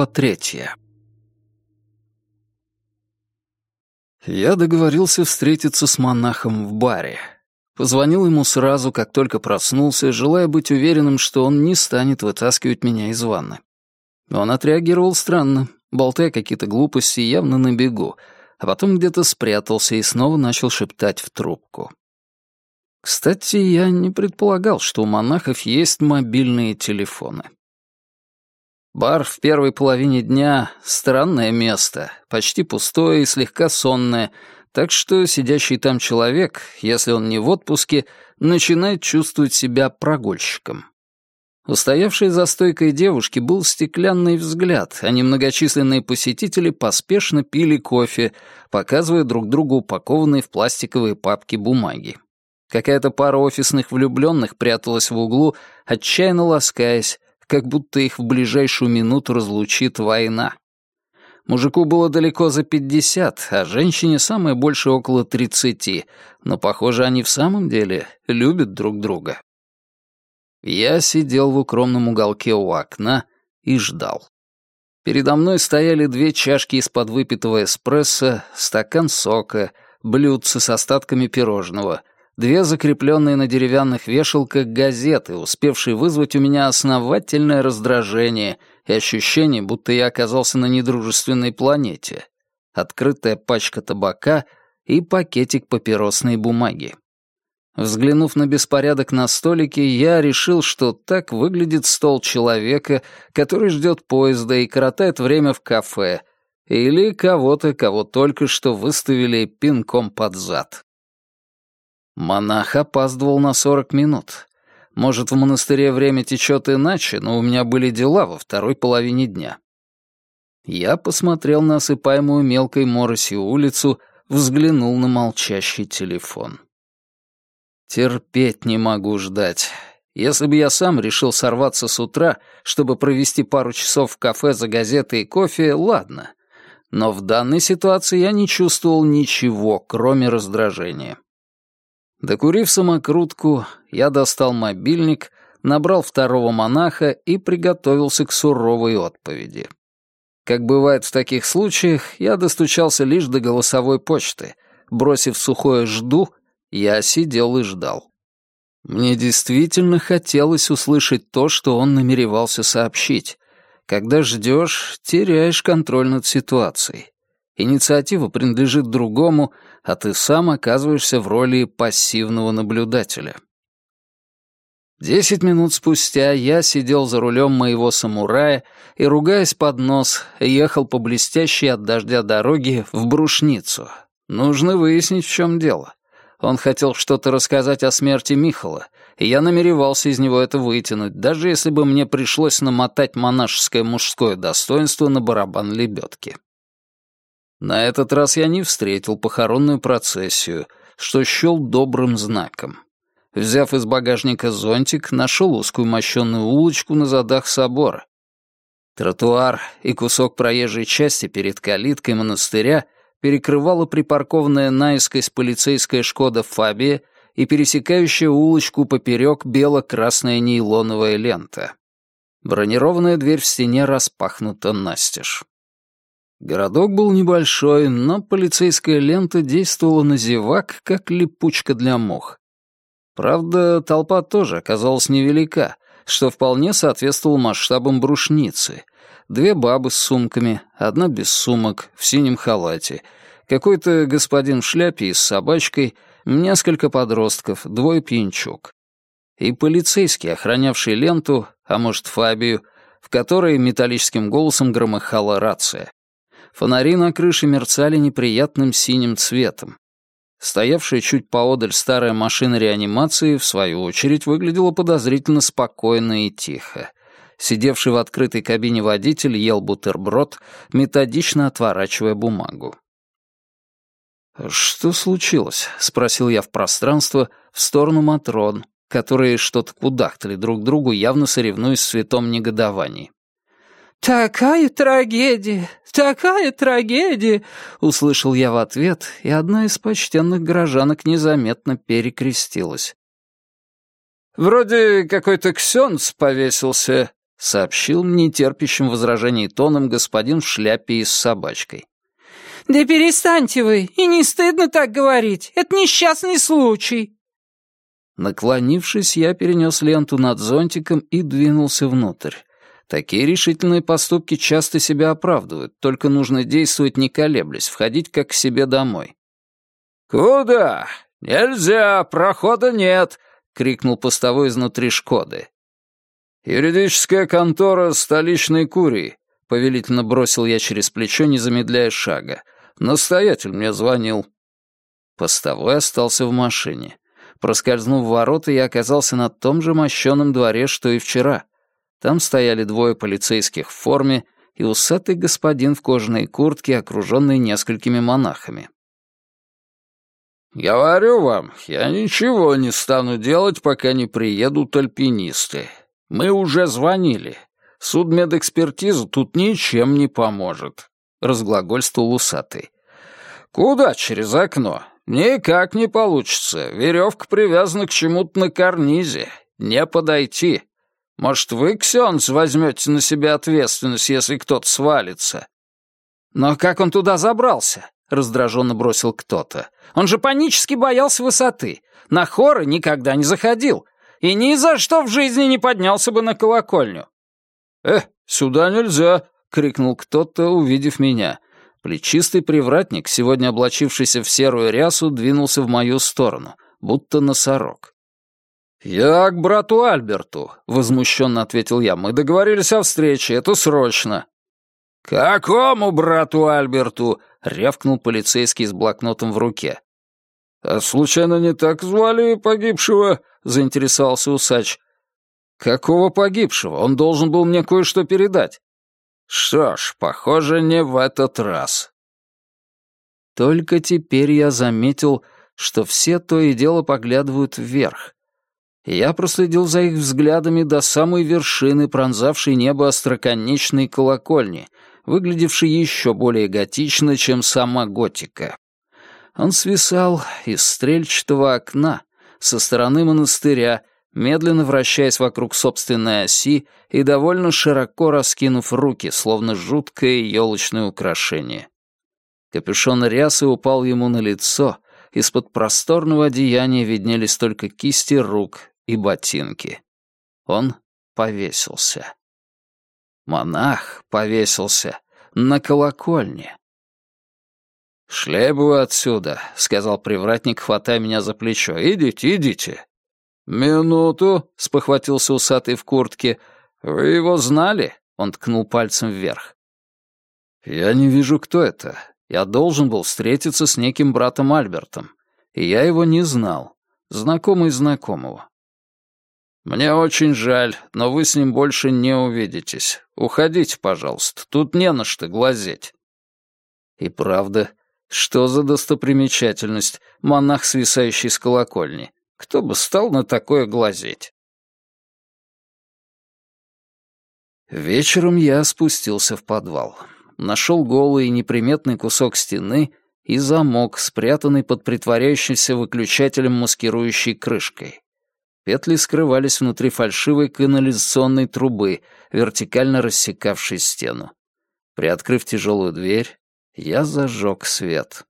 Глава третья. Я договорился встретиться с монахом в баре. Позвонил ему сразу, как только проснулся, желая быть уверенным, что он не станет вытаскивать меня из ванны. Он отреагировал странно, болтая какие-то глупости явно на бегу, а потом где-то спрятался и снова начал шептать в трубку. Кстати, я не предполагал, что у монахов есть мобильные телефоны. Бар в первой половине дня — странное место, почти пустое и слегка сонное, так что сидящий там человек, если он не в отпуске, начинает чувствовать себя прогульщиком. У стоявшей за стойкой девушки был стеклянный взгляд, а немногочисленные посетители поспешно пили кофе, показывая друг другу упакованные в пластиковые папки бумаги. Какая-то пара офисных влюбленных пряталась в углу, отчаянно ласкаясь, как будто их в ближайшую минуту разлучит война. Мужику было далеко за пятьдесят, а женщине самое больше около тридцати, но, похоже, они в самом деле любят друг друга. Я сидел в укромном уголке у окна и ждал. Передо мной стояли две чашки из-под выпитого эспрессо, стакан сока, блюдце с остатками пирожного, две закрепленные на деревянных вешалках газеты, успевшие вызвать у меня основательное раздражение и ощущение, будто я оказался на недружественной планете, открытая пачка табака и пакетик папиросной бумаги. Взглянув на беспорядок на столике, я решил, что так выглядит стол человека, который ждет поезда и коротает время в кафе, или кого-то, кого только что выставили пинком под зад. Монах опаздывал на сорок минут. Может, в монастыре время течет иначе, но у меня были дела во второй половине дня. Я посмотрел на осыпаемую мелкой моросью улицу, взглянул на молчащий телефон. Терпеть не могу ждать. Если бы я сам решил сорваться с утра, чтобы провести пару часов в кафе за газетой и кофе, ладно. Но в данной ситуации я не чувствовал ничего, кроме раздражения. Докурив самокрутку, я достал мобильник, набрал второго монаха и приготовился к суровой отповеди. Как бывает в таких случаях, я достучался лишь до голосовой почты. Бросив сухое «жду», я сидел и ждал. Мне действительно хотелось услышать то, что он намеревался сообщить. Когда ждешь, теряешь контроль над ситуацией. Инициатива принадлежит другому, а ты сам оказываешься в роли пассивного наблюдателя. Десять минут спустя я сидел за рулем моего самурая и, ругаясь под нос, ехал по блестящей от дождя дороге в Брушницу. Нужно выяснить, в чем дело. Он хотел что-то рассказать о смерти Михала, и я намеревался из него это вытянуть, даже если бы мне пришлось намотать монашеское мужское достоинство на барабан лебедки. На этот раз я не встретил похоронную процессию, что счел добрым знаком. Взяв из багажника зонтик, нашел узкую мощенную улочку на задах собора. Тротуар и кусок проезжей части перед калиткой монастыря перекрывала припаркованная наискось полицейская «Шкода Фабия» и пересекающая улочку поперек бело-красная нейлоновая лента. Бронированная дверь в стене распахнута настежь. Городок был небольшой, но полицейская лента действовала на зевак, как липучка для мух. Правда, толпа тоже оказалась невелика, что вполне соответствовало масштабам брушницы. Две бабы с сумками, одна без сумок, в синем халате, какой-то господин в шляпе и с собачкой, несколько подростков, двое пьянчук. И полицейский, охранявший ленту, а может, Фабию, в которой металлическим голосом громыхала рация. Фонари на крыше мерцали неприятным синим цветом. Стоявшая чуть поодаль старая машина реанимации, в свою очередь, выглядела подозрительно спокойно и тихо. Сидевший в открытой кабине водитель ел бутерброд, методично отворачивая бумагу. «Что случилось?» — спросил я в пространство, в сторону Матрон, которые что-то кудахтали друг другу, явно соревнуясь в святом негодовании. «Такая трагедия! Такая трагедия!» — услышал я в ответ, и одна из почтенных горожанок незаметно перекрестилась. «Вроде какой-то ксенц повесился», — сообщил нетерпящим возражений тоном господин в шляпе и с собачкой. «Да перестаньте вы, и не стыдно так говорить. Это несчастный случай». Наклонившись, я перенес ленту над зонтиком и двинулся внутрь. Такие решительные поступки часто себя оправдывают, только нужно действовать не колеблясь, входить как к себе домой. «Куда? Нельзя, прохода нет!» — крикнул постовой изнутри Шкоды. «Юридическая контора столичной курии», — повелительно бросил я через плечо, не замедляя шага. «Настоятель мне звонил». Постовой остался в машине. Проскользнув в ворота, я оказался на том же мощеном дворе, что и вчера. Там стояли двое полицейских в форме и усатый господин в кожаной куртке, окруженный несколькими монахами. «Говорю вам, я ничего не стану делать, пока не приедут альпинисты. Мы уже звонили. Судмедэкспертиза тут ничем не поможет», — разглагольствовал усатый. «Куда через окно? Никак не получится. Веревка привязана к чему-то на карнизе. Не подойти. Может, вы, Ксенц, возьмете на себя ответственность, если кто-то свалится?» «Но как он туда забрался?» — раздраженно бросил кто-то. «Он же панически боялся высоты. На хоры никогда не заходил и ни за что в жизни не поднялся бы на колокольню. «Э, сюда нельзя!» — крикнул кто-то, увидев меня. Плечистый привратник, сегодня облачившийся в серую рясу, двинулся в мою сторону, будто носорог. «Я к брату Альберту», — возмущенно ответил я. «Мы договорились о встрече, это срочно». «Какому брату Альберту?» — рявкнул полицейский с блокнотом в руке. «А случайно не так звали погибшего?» — заинтересовался усач. «Какого погибшего? Он должен был мне кое-что передать». «Что ж, похоже, не в этот раз». Только теперь я заметил, что все то и дело поглядывают вверх. Я проследил за их взглядами до самой вершины, пронзавшей небо остроконечной колокольни, выглядевшей еще более готично, чем сама готика. Он свисал из стрельчатого окна со стороны монастыря, медленно вращаясь вокруг собственной оси и довольно широко раскинув руки, словно жуткое елочное украшение. Капюшон рясы упал ему на лицо, из-под просторного одеяния виднелись только кисти рук и ботинки. Он повесился. Монах повесился на колокольне. «Шли бы вы отсюда», — сказал привратник, хватая меня за плечо. «Идите, идите». «Минуту», — спохватился усатый в куртке. «Вы его знали?» — он ткнул пальцем вверх. «Я не вижу, кто это. Я должен был встретиться с неким братом Альбертом. И я его не знал. Знакомый знакомого. «Мне очень жаль, но вы с ним больше не увидитесь. Уходите, пожалуйста, тут не на что глазеть». И правда, что за достопримечательность, монах, свисающий с колокольни? Кто бы стал на такое глазеть? Вечером я спустился в подвал. Нашел голый и неприметный кусок стены и замок, спрятанный под притворяющимся выключателем маскирующей крышкой. Петли скрывались внутри фальшивой канализационной трубы, вертикально рассекавшей стену. Приоткрыв тяжелую дверь, я зажег свет.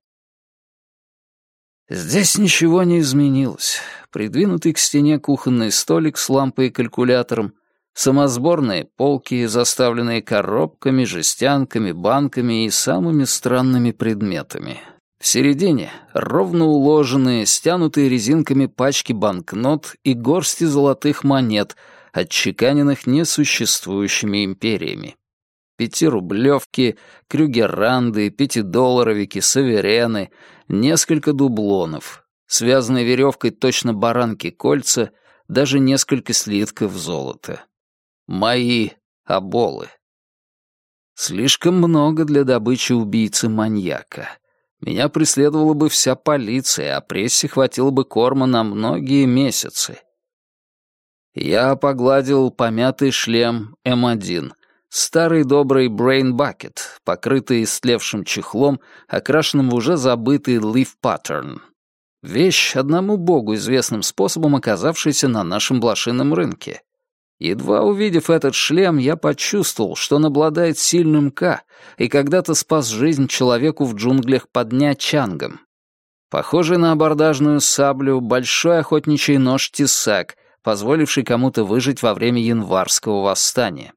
Здесь ничего не изменилось. Придвинутый к стене кухонный столик с лампой и калькулятором, самосборные полки, заставленные коробками, жестянками, банками и самыми странными предметами. В середине ровно уложенные, стянутые резинками пачки банкнот и горсти золотых монет, отчеканенных несуществующими империями пятирублевки, крюгеранды, пятидолларовики, саверены, несколько дублонов, связанные веревкой точно баранки кольца, даже несколько слитков золота. Мои оболы. Слишком много для добычи убийцы-маньяка. Меня преследовала бы вся полиция, а прессе хватило бы корма на многие месяцы. Я погладил помятый шлем М1, Старый добрый Brain Bucket, покрытый истлевшим чехлом, окрашенным в уже забытый Leaf Pattern. Вещь, одному богу известным способом оказавшаяся на нашем блошином рынке. Едва увидев этот шлем, я почувствовал, что он обладает сильным К и когда-то спас жизнь человеку в джунглях под Нячангом. Похожий на абордажную саблю, большой охотничий нож Тесак, позволивший кому-то выжить во время январского восстания.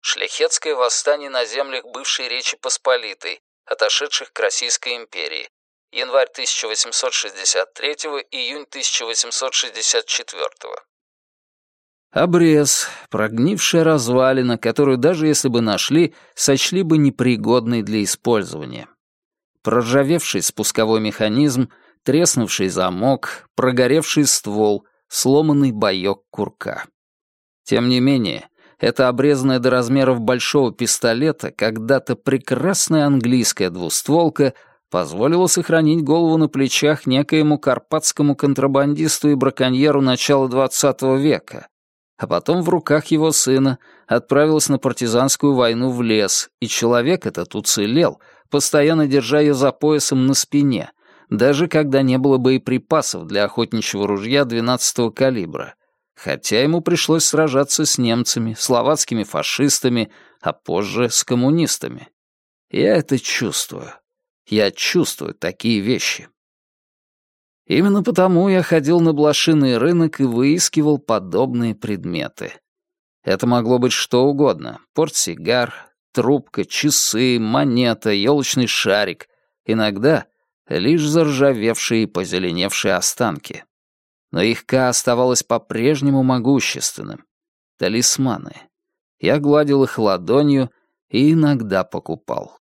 Шляхетское восстание на землях бывшей Речи Посполитой, отошедших к Российской империи. Январь 1863, июнь 1864. Обрез, прогнившая развалина, которую даже если бы нашли, сочли бы непригодной для использования. Проржавевший спусковой механизм, треснувший замок, прогоревший ствол, сломанный боек курка. Тем не менее, эта обрезанная до размеров большого пистолета, когда-то прекрасная английская двустволка, позволила сохранить голову на плечах некоему карпатскому контрабандисту и браконьеру начала XX века, а потом в руках его сына отправилась на партизанскую войну в лес, и человек этот уцелел, постоянно держа ее за поясом на спине, даже когда не было боеприпасов для охотничьего ружья 12-го калибра, хотя ему пришлось сражаться с немцами, словацкими фашистами, а позже с коммунистами. Я это чувствую. Я чувствую такие вещи. Именно потому я ходил на блошиный рынок и выискивал подобные предметы. Это могло быть что угодно. Портсигар, трубка, часы, монета, елочный шарик. Иногда лишь заржавевшие и позеленевшие останки. Но их К оставалось по-прежнему могущественным. Талисманы. Я гладил их ладонью и иногда покупал.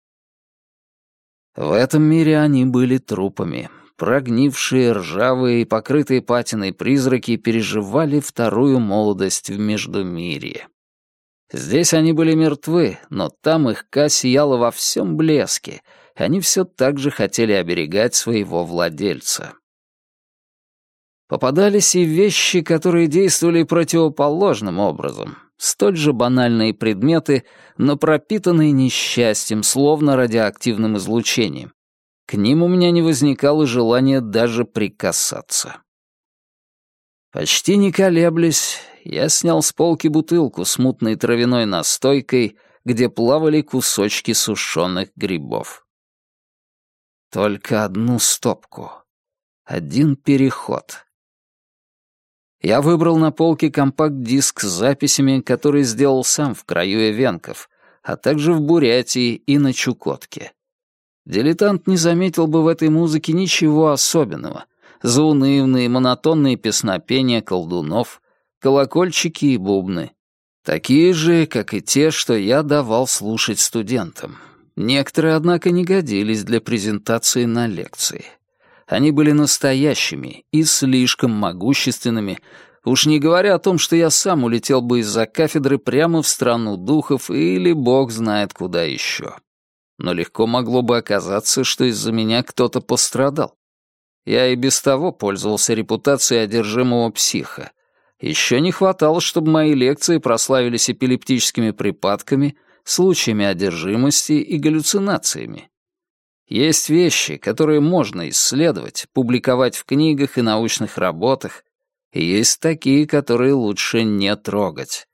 В этом мире они были трупами. Прогнившие, ржавые и покрытые патиной призраки переживали вторую молодость в Междумирье. Здесь они были мертвы, но там их ка сияла во всем блеске, и они все так же хотели оберегать своего владельца. Попадались и вещи, которые действовали противоположным образом. Столь же банальные предметы, но пропитанные несчастьем, словно радиоактивным излучением. К ним у меня не возникало желания даже прикасаться. Почти не колеблясь, я снял с полки бутылку с мутной травяной настойкой, где плавали кусочки сушеных грибов. Только одну стопку. Один переход. Я выбрал на полке компакт-диск с записями, который сделал сам в краю Эвенков, а также в Бурятии и на Чукотке. Дилетант не заметил бы в этой музыке ничего особенного. Заунывные, монотонные песнопения колдунов, колокольчики и бубны. Такие же, как и те, что я давал слушать студентам. Некоторые, однако, не годились для презентации на лекции. Они были настоящими и слишком могущественными, уж не говоря о том, что я сам улетел бы из-за кафедры прямо в страну духов или бог знает куда еще но легко могло бы оказаться, что из-за меня кто-то пострадал. Я и без того пользовался репутацией одержимого психа. Еще не хватало, чтобы мои лекции прославились эпилептическими припадками, случаями одержимости и галлюцинациями. Есть вещи, которые можно исследовать, публиковать в книгах и научных работах, и есть такие, которые лучше не трогать.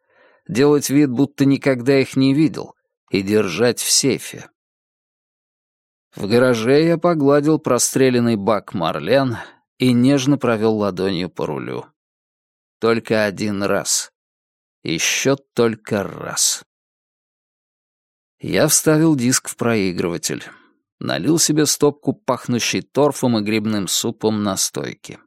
Делать вид, будто никогда их не видел, и держать в сейфе. В гараже я погладил простреленный бак Марлен и нежно провел ладонью по рулю. Только один раз. Еще только раз. Я вставил диск в проигрыватель. Налил себе стопку, пахнущей торфом и грибным супом на стойке.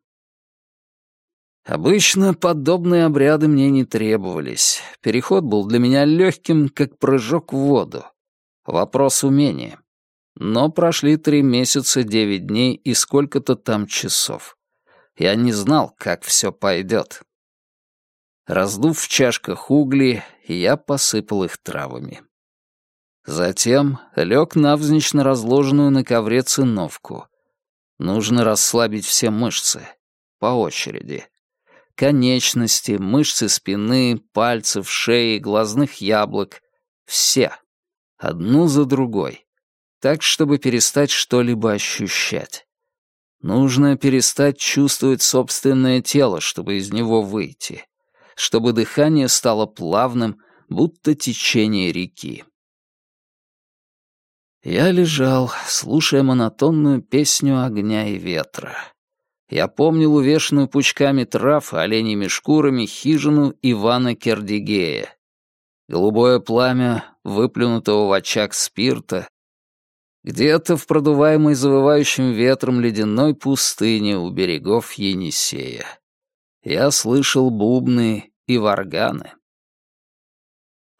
Обычно подобные обряды мне не требовались. Переход был для меня легким, как прыжок в воду. Вопрос умения. Но прошли три месяца, девять дней и сколько-то там часов. Я не знал, как все пойдет. Раздув в чашках угли, я посыпал их травами. Затем лег навзничь на разложенную на ковре циновку. Нужно расслабить все мышцы. По очереди. Конечности, мышцы спины, пальцев, шеи, глазных яблок. Все. Одну за другой так, чтобы перестать что-либо ощущать. Нужно перестать чувствовать собственное тело, чтобы из него выйти. чтобы дыхание стало плавным, будто течение реки. Я лежал, слушая монотонную песню огня и ветра. Я помнил увешанную пучками трав оленями шкурами хижину Ивана Кердигея. Голубое пламя, выплюнутого в очаг спирта, где-то в продуваемой завывающим ветром ледяной пустыне у берегов Енисея. Я слышал бубны и варганы.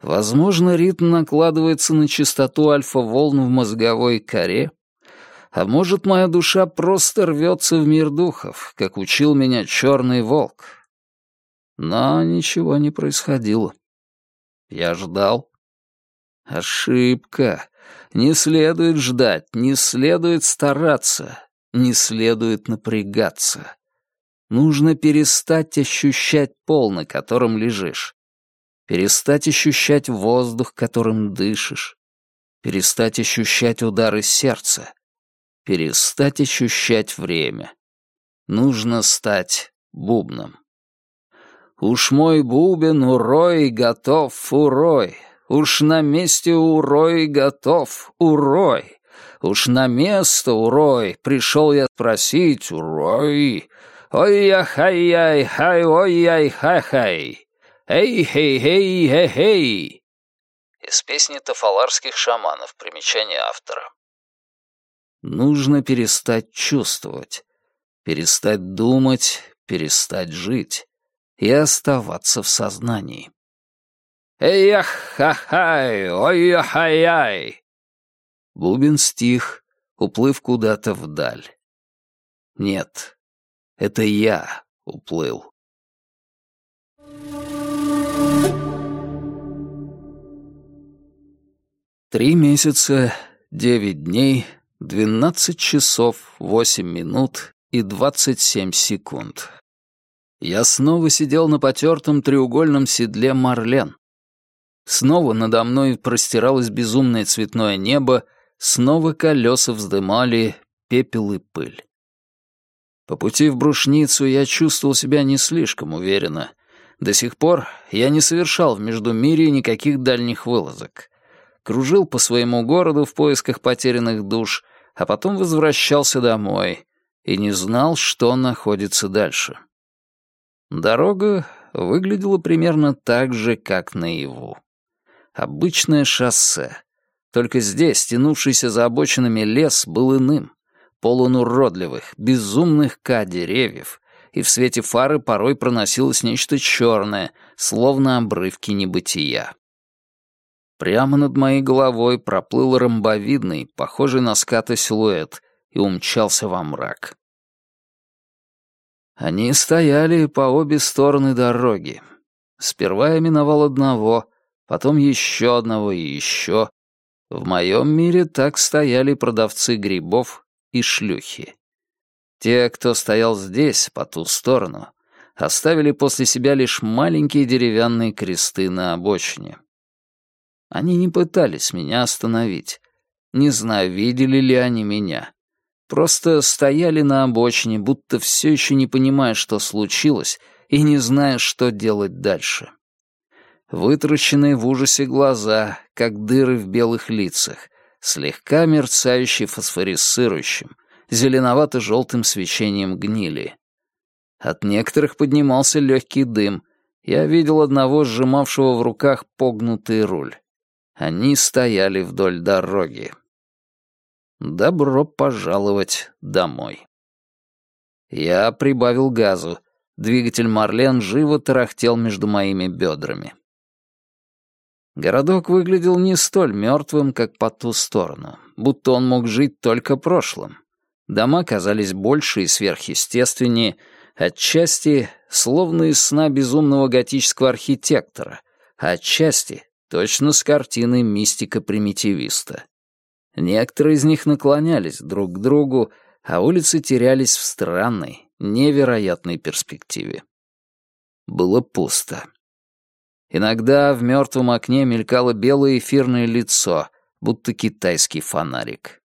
Возможно, ритм накладывается на частоту альфа-волн в мозговой коре, а может, моя душа просто рвется в мир духов, как учил меня черный волк. Но ничего не происходило. Я ждал. Ошибка. Не следует ждать, не следует стараться, не следует напрягаться. Нужно перестать ощущать пол, на котором лежишь. Перестать ощущать воздух, которым дышишь. Перестать ощущать удары сердца. Перестать ощущать время. Нужно стать бубном. Уж мой бубен урой готов урой, Уж на месте урой готов, урой. Уж на место урой пришел я спросить, урой. Ой-я-хай-яй, хай, ой-яй-хай-хай. Эй-хей-хей-хей-хей. Из песни тафаларских шаманов, примечание автора. Нужно перестать чувствовать, перестать думать, перестать жить и оставаться в сознании. «Эй-ях-ха-хай! Ой-я-хай-яй!» Бубен стих, уплыв куда-то вдаль. Нет, это я уплыл. Три месяца, девять дней, двенадцать часов, восемь минут и двадцать семь секунд. Я снова сидел на потертом треугольном седле Марлен, Снова надо мной простиралось безумное цветное небо, снова колеса вздымали пепел и пыль. По пути в брушницу я чувствовал себя не слишком уверенно. До сих пор я не совершал в Междумирье никаких дальних вылазок. Кружил по своему городу в поисках потерянных душ, а потом возвращался домой и не знал, что находится дальше. Дорога выглядела примерно так же, как наяву. Обычное шоссе. Только здесь, тянувшийся за обочинами лес, был иным. Полон уродливых, безумных ка деревьев, и в свете фары порой проносилось нечто черное, словно обрывки небытия. Прямо над моей головой проплыл ромбовидный, похожий на ската силуэт, и умчался во мрак. Они стояли по обе стороны дороги. Сперва я миновал одного, потом еще одного и еще. В моем мире так стояли продавцы грибов и шлюхи. Те, кто стоял здесь, по ту сторону, оставили после себя лишь маленькие деревянные кресты на обочине. Они не пытались меня остановить. Не знаю, видели ли они меня. Просто стояли на обочине, будто все еще не понимая, что случилось, и не зная, что делать дальше вытращенные в ужасе глаза, как дыры в белых лицах, слегка мерцающие фосфорисцирующим, зеленовато-желтым свечением гнили. От некоторых поднимался легкий дым. Я видел одного, сжимавшего в руках погнутый руль. Они стояли вдоль дороги. Добро пожаловать домой. Я прибавил газу. Двигатель Марлен живо тарахтел между моими бедрами. Городок выглядел не столь мертвым, как по ту сторону, будто он мог жить только прошлым. Дома казались больше и сверхъестественнее, отчасти словно из сна безумного готического архитектора, а отчасти точно с картины мистика-примитивиста. Некоторые из них наклонялись друг к другу, а улицы терялись в странной, невероятной перспективе. Было пусто. Иногда в мертвом окне мелькало белое эфирное лицо, будто китайский фонарик.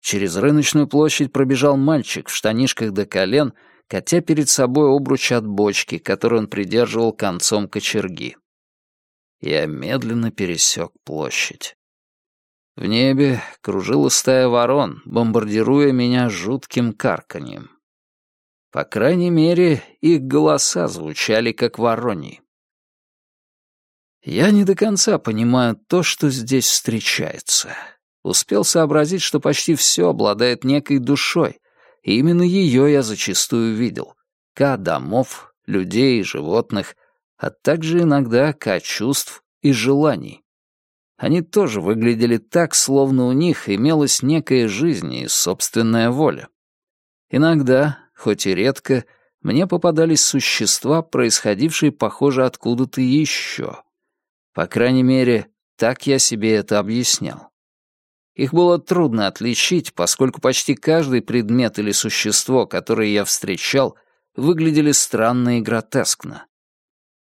Через рыночную площадь пробежал мальчик в штанишках до колен, катя перед собой обруч от бочки, который он придерживал концом кочерги. Я медленно пересек площадь. В небе кружила стая ворон, бомбардируя меня жутким карканьем. По крайней мере, их голоса звучали как вороньи. Я не до конца понимаю то, что здесь встречается. Успел сообразить, что почти все обладает некой душой, и именно ее я зачастую видел. Ка домов, людей и животных, а также иногда ка чувств и желаний. Они тоже выглядели так, словно у них имелась некая жизнь и собственная воля. Иногда, хоть и редко, мне попадались существа, происходившие, похоже, откуда-то еще. По крайней мере, так я себе это объяснял. Их было трудно отличить, поскольку почти каждый предмет или существо, которое я встречал, выглядели странно и гротескно.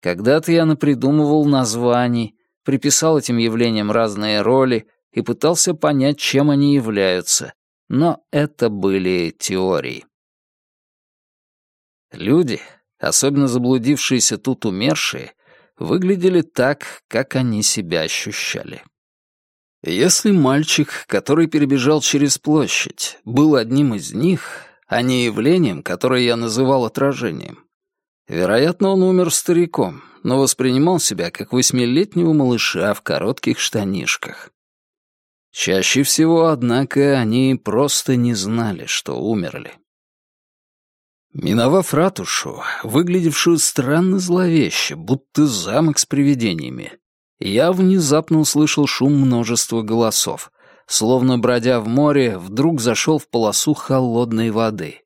Когда-то я напридумывал названий, приписал этим явлениям разные роли и пытался понять, чем они являются, но это были теории. Люди, особенно заблудившиеся тут умершие, выглядели так, как они себя ощущали. Если мальчик, который перебежал через площадь, был одним из них, а не явлением, которое я называл отражением, вероятно, он умер стариком, но воспринимал себя как восьмилетнего малыша в коротких штанишках. Чаще всего, однако, они просто не знали, что умерли. Миновав ратушу, выглядевшую странно зловеще, будто замок с привидениями, я внезапно услышал шум множества голосов, словно, бродя в море, вдруг зашел в полосу холодной воды.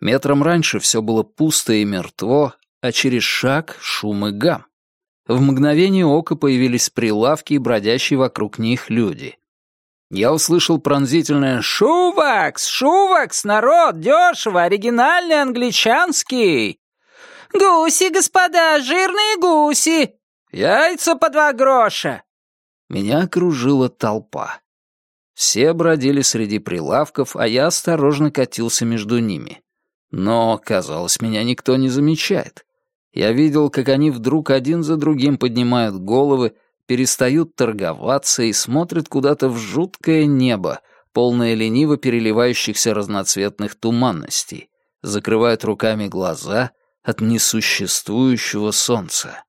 Метром раньше все было пусто и мертво, а через шаг — шум и гам. В мгновение ока появились прилавки и бродящие вокруг них люди я услышал пронзительное «Шувакс! Шувакс! Народ! Дешево! Оригинальный англичанский!» «Гуси, господа! Жирные гуси! Яйца по два гроша!» Меня окружила толпа. Все бродили среди прилавков, а я осторожно катился между ними. Но, казалось, меня никто не замечает. Я видел, как они вдруг один за другим поднимают головы, перестают торговаться и смотрят куда-то в жуткое небо, полное лениво переливающихся разноцветных туманностей, закрывают руками глаза от несуществующего солнца.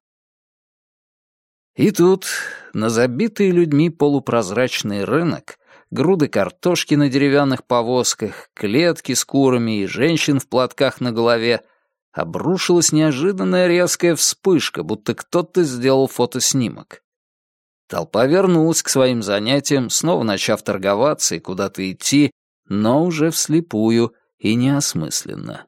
И тут, на забитый людьми полупрозрачный рынок, груды картошки на деревянных повозках, клетки с курами и женщин в платках на голове, обрушилась неожиданная резкая вспышка, будто кто-то сделал фотоснимок. Толпа вернулась к своим занятиям, снова начав торговаться и куда-то идти, но уже вслепую и неосмысленно.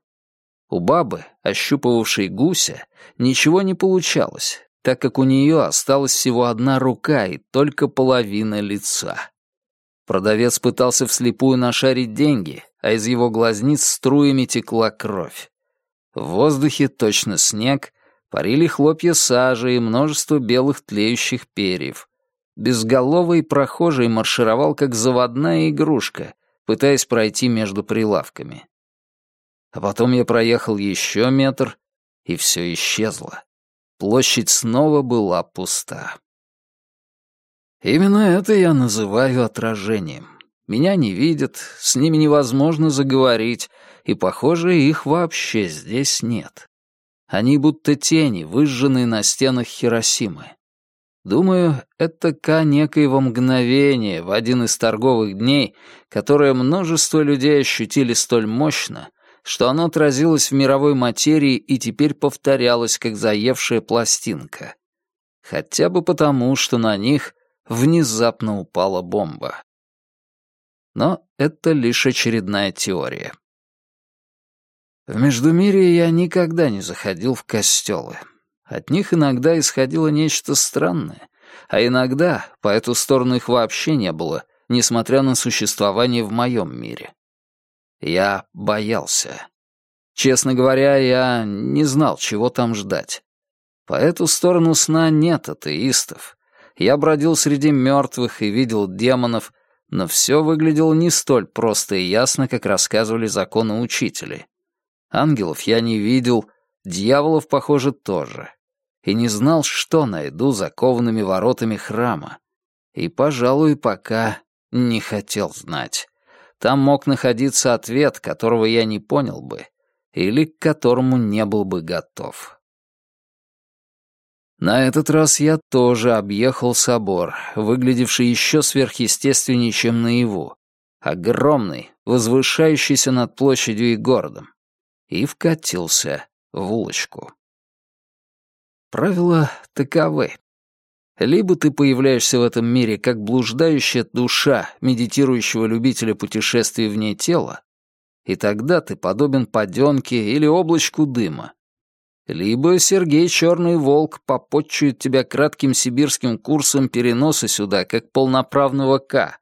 У бабы, ощупывавшей гуся, ничего не получалось, так как у нее осталась всего одна рука и только половина лица. Продавец пытался вслепую нашарить деньги, а из его глазниц струями текла кровь. В воздухе, точно снег, парили хлопья сажи и множество белых тлеющих перьев. Безголовый прохожий маршировал как заводная игрушка, пытаясь пройти между прилавками. А потом я проехал еще метр, и все исчезло. Площадь снова была пуста. Именно это я называю отражением. Меня не видят, с ними невозможно заговорить, и, похоже, их вообще здесь нет. Они будто тени, выжженные на стенах Хиросимы. Думаю, это ка некоего мгновения в один из торговых дней, которое множество людей ощутили столь мощно, что оно отразилось в мировой материи и теперь повторялось, как заевшая пластинка. Хотя бы потому, что на них внезапно упала бомба. Но это лишь очередная теория. В Междумирье я никогда не заходил в костелы. От них иногда исходило нечто странное, а иногда по эту сторону их вообще не было, несмотря на существование в моем мире. Я боялся. Честно говоря, я не знал, чего там ждать. По эту сторону сна нет атеистов. Я бродил среди мертвых и видел демонов, но все выглядело не столь просто и ясно, как рассказывали законы учители. Ангелов я не видел, дьяволов, похоже, тоже. И не знал, что найду за коваными воротами храма. И, пожалуй, пока не хотел знать. Там мог находиться ответ, которого я не понял бы, или к которому не был бы готов. На этот раз я тоже объехал собор, выглядевший еще сверхъестественнее, чем наяву. Огромный, возвышающийся над площадью и городом. И вкатился в улочку. Правила таковы. Либо ты появляешься в этом мире как блуждающая душа медитирующего любителя путешествий вне тела, и тогда ты подобен паденке или облачку дыма, либо Сергей Черный Волк попотчует тебя кратким сибирским курсом переноса сюда, как полноправного К,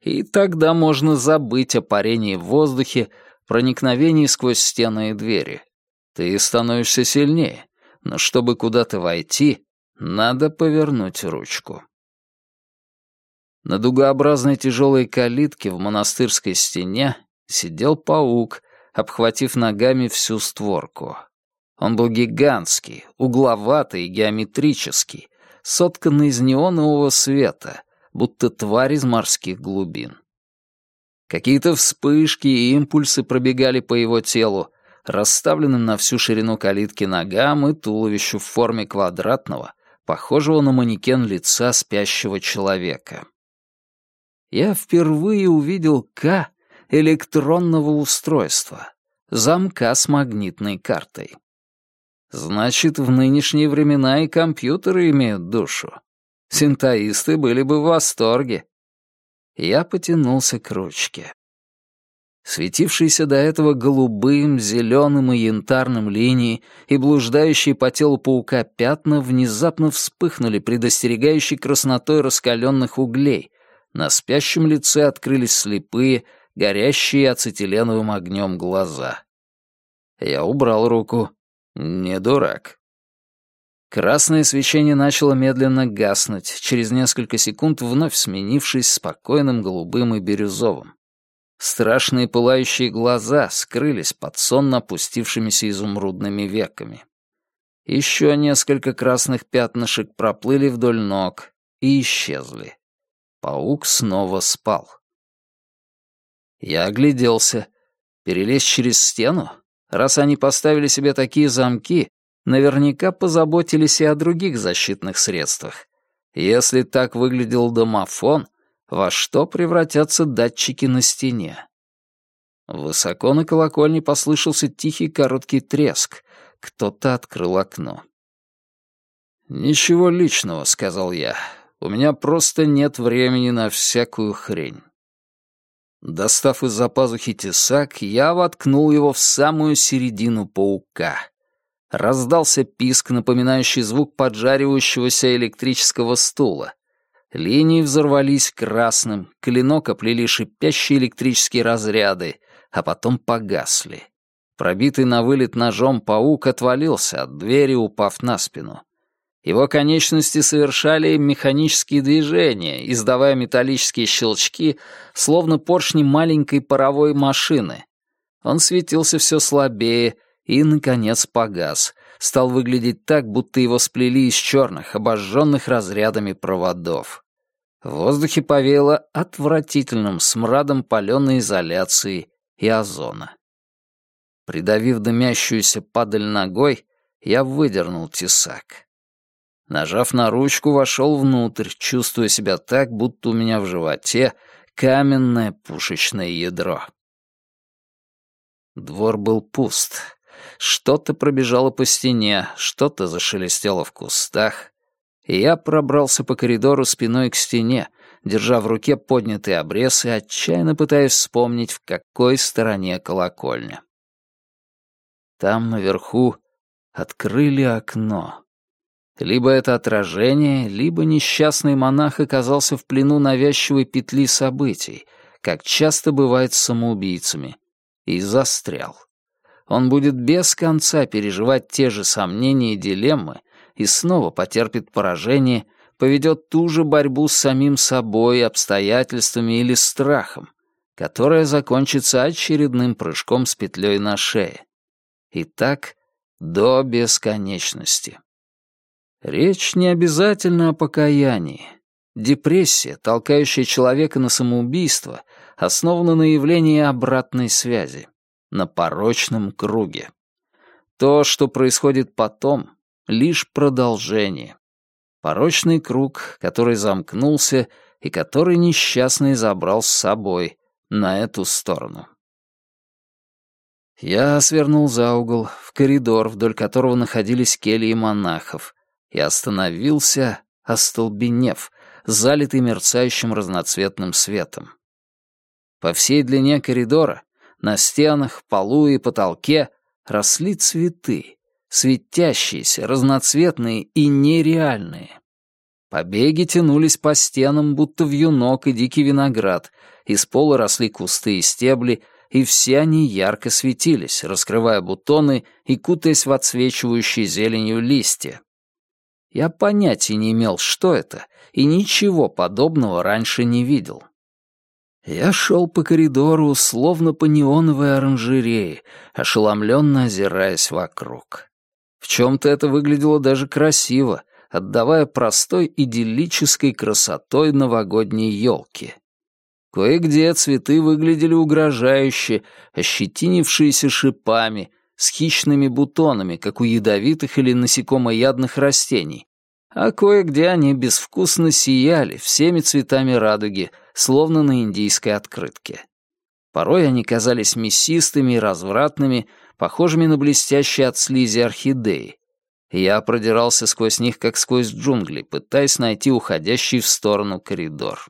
и тогда можно забыть о парении в воздухе, проникновении сквозь стены и двери. Ты становишься сильнее, но чтобы куда-то войти, надо повернуть ручку. На дугообразной тяжелой калитке в монастырской стене сидел паук, обхватив ногами всю створку. Он был гигантский, угловатый и геометрический, сотканный из неонового света, будто тварь из морских глубин. Какие-то вспышки и импульсы пробегали по его телу, расставленным на всю ширину калитки ногам и туловищу в форме квадратного, похожего на манекен лица спящего человека. Я впервые увидел К электронного устройства, замка с магнитной картой. Значит, в нынешние времена и компьютеры имеют душу. Синтоисты были бы в восторге. Я потянулся к ручке. Светившиеся до этого голубым, зеленым и янтарным линии и блуждающие по телу паука пятна внезапно вспыхнули предостерегающей краснотой раскаленных углей. На спящем лице открылись слепые, горящие ацетиленовым огнем глаза. Я убрал руку, не дурак. Красное свечение начало медленно гаснуть, через несколько секунд вновь сменившись спокойным голубым и бирюзовым. Страшные пылающие глаза скрылись под сонно опустившимися изумрудными веками. Еще несколько красных пятнышек проплыли вдоль ног и исчезли. Паук снова спал. Я огляделся. Перелезть через стену? Раз они поставили себе такие замки, наверняка позаботились и о других защитных средствах. Если так выглядел домофон, во что превратятся датчики на стене? Высоко на колокольне послышался тихий короткий треск. Кто-то открыл окно. «Ничего личного», — сказал я. «У меня просто нет времени на всякую хрень». Достав из-за пазухи тесак, я воткнул его в самую середину паука. Раздался писк, напоминающий звук поджаривающегося электрического стула. Линии взорвались красным, клинок оплели шипящие электрические разряды, а потом погасли. Пробитый на вылет ножом паук отвалился от двери, упав на спину. Его конечности совершали механические движения, издавая металлические щелчки, словно поршни маленькой паровой машины. Он светился все слабее и, наконец, погас. Стал выглядеть так, будто его сплели из черных, обожженных разрядами проводов. В воздухе повеяло отвратительным смрадом паленой изоляции и озона. Придавив дымящуюся падаль ногой, я выдернул тесак. Нажав на ручку, вошел внутрь, чувствуя себя так, будто у меня в животе каменное пушечное ядро. Двор был пуст. Что-то пробежало по стене, что-то зашелестело в кустах. И я пробрался по коридору спиной к стене, держа в руке поднятый обрез и отчаянно пытаясь вспомнить, в какой стороне колокольня. Там наверху открыли окно. Либо это отражение, либо несчастный монах оказался в плену навязчивой петли событий, как часто бывает с самоубийцами, и застрял. Он будет без конца переживать те же сомнения и дилеммы и снова потерпит поражение, поведет ту же борьбу с самим собой, обстоятельствами или страхом, которая закончится очередным прыжком с петлей на шее. И так до бесконечности. Речь не обязательно о покаянии. Депрессия, толкающая человека на самоубийство, основана на явлении обратной связи, на порочном круге. То, что происходит потом, лишь продолжение. Порочный круг, который замкнулся и который несчастный забрал с собой на эту сторону. Я свернул за угол, в коридор, вдоль которого находились кельи монахов, и остановился, остолбенев, залитый мерцающим разноцветным светом. По всей длине коридора, на стенах, полу и потолке росли цветы, светящиеся, разноцветные и нереальные. Побеги тянулись по стенам, будто вьюнок и дикий виноград, из пола росли кусты и стебли, и все они ярко светились, раскрывая бутоны и кутаясь в отсвечивающие зеленью листья. Я понятия не имел, что это, и ничего подобного раньше не видел. Я шел по коридору, словно по неоновой оранжерее, ошеломленно озираясь вокруг. В чем-то это выглядело даже красиво, отдавая простой идиллической красотой новогодней елки. Кое-где цветы выглядели угрожающе, ощетинившиеся шипами, с хищными бутонами, как у ядовитых или насекомоядных растений, а кое-где они безвкусно сияли всеми цветами радуги, словно на индийской открытке. Порой они казались мясистыми и развратными, похожими на блестящие от слизи орхидеи. Я продирался сквозь них, как сквозь джунгли, пытаясь найти уходящий в сторону коридор.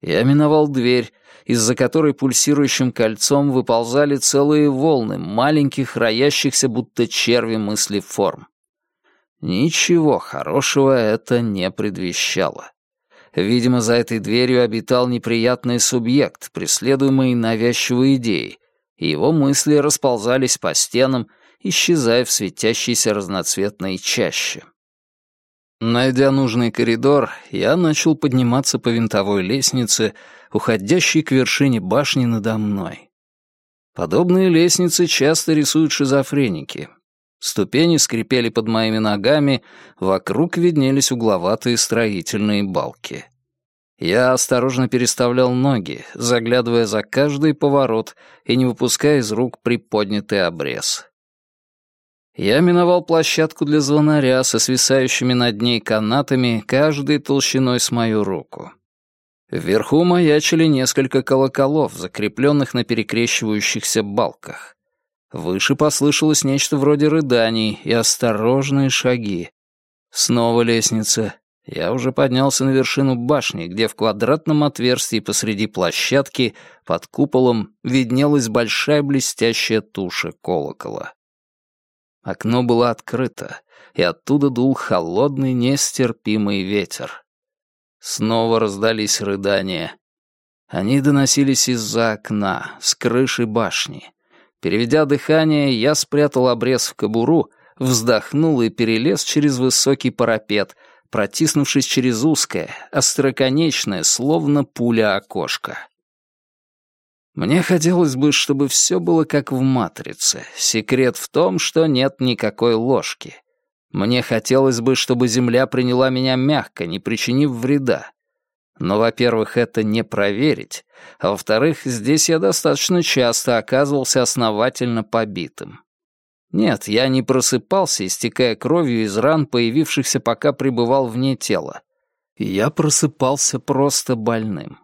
Я миновал дверь, из-за которой пульсирующим кольцом выползали целые волны маленьких, роящихся будто черви мысли форм. Ничего хорошего это не предвещало. Видимо, за этой дверью обитал неприятный субъект, преследуемый навязчивой идеей, и его мысли расползались по стенам, исчезая в светящейся разноцветной чаще. Найдя нужный коридор, я начал подниматься по винтовой лестнице, уходящей к вершине башни надо мной. Подобные лестницы часто рисуют шизофреники. Ступени скрипели под моими ногами, вокруг виднелись угловатые строительные балки. Я осторожно переставлял ноги, заглядывая за каждый поворот и не выпуская из рук приподнятый обрез. Я миновал площадку для звонаря со свисающими над ней канатами, каждой толщиной с мою руку. Вверху маячили несколько колоколов, закрепленных на перекрещивающихся балках. Выше послышалось нечто вроде рыданий и осторожные шаги. Снова лестница. Я уже поднялся на вершину башни, где в квадратном отверстии посреди площадки под куполом виднелась большая блестящая туша колокола. Окно было открыто, и оттуда дул холодный, нестерпимый ветер. Снова раздались рыдания. Они доносились из-за окна, с крыши башни. Переведя дыхание, я спрятал обрез в кобуру, вздохнул и перелез через высокий парапет, протиснувшись через узкое, остроконечное, словно пуля окошко. Мне хотелось бы, чтобы все было как в «Матрице». Секрет в том, что нет никакой ложки. Мне хотелось бы, чтобы Земля приняла меня мягко, не причинив вреда. Но, во-первых, это не проверить, а во-вторых, здесь я достаточно часто оказывался основательно побитым. Нет, я не просыпался, истекая кровью из ран, появившихся, пока пребывал вне тела. Я просыпался просто больным.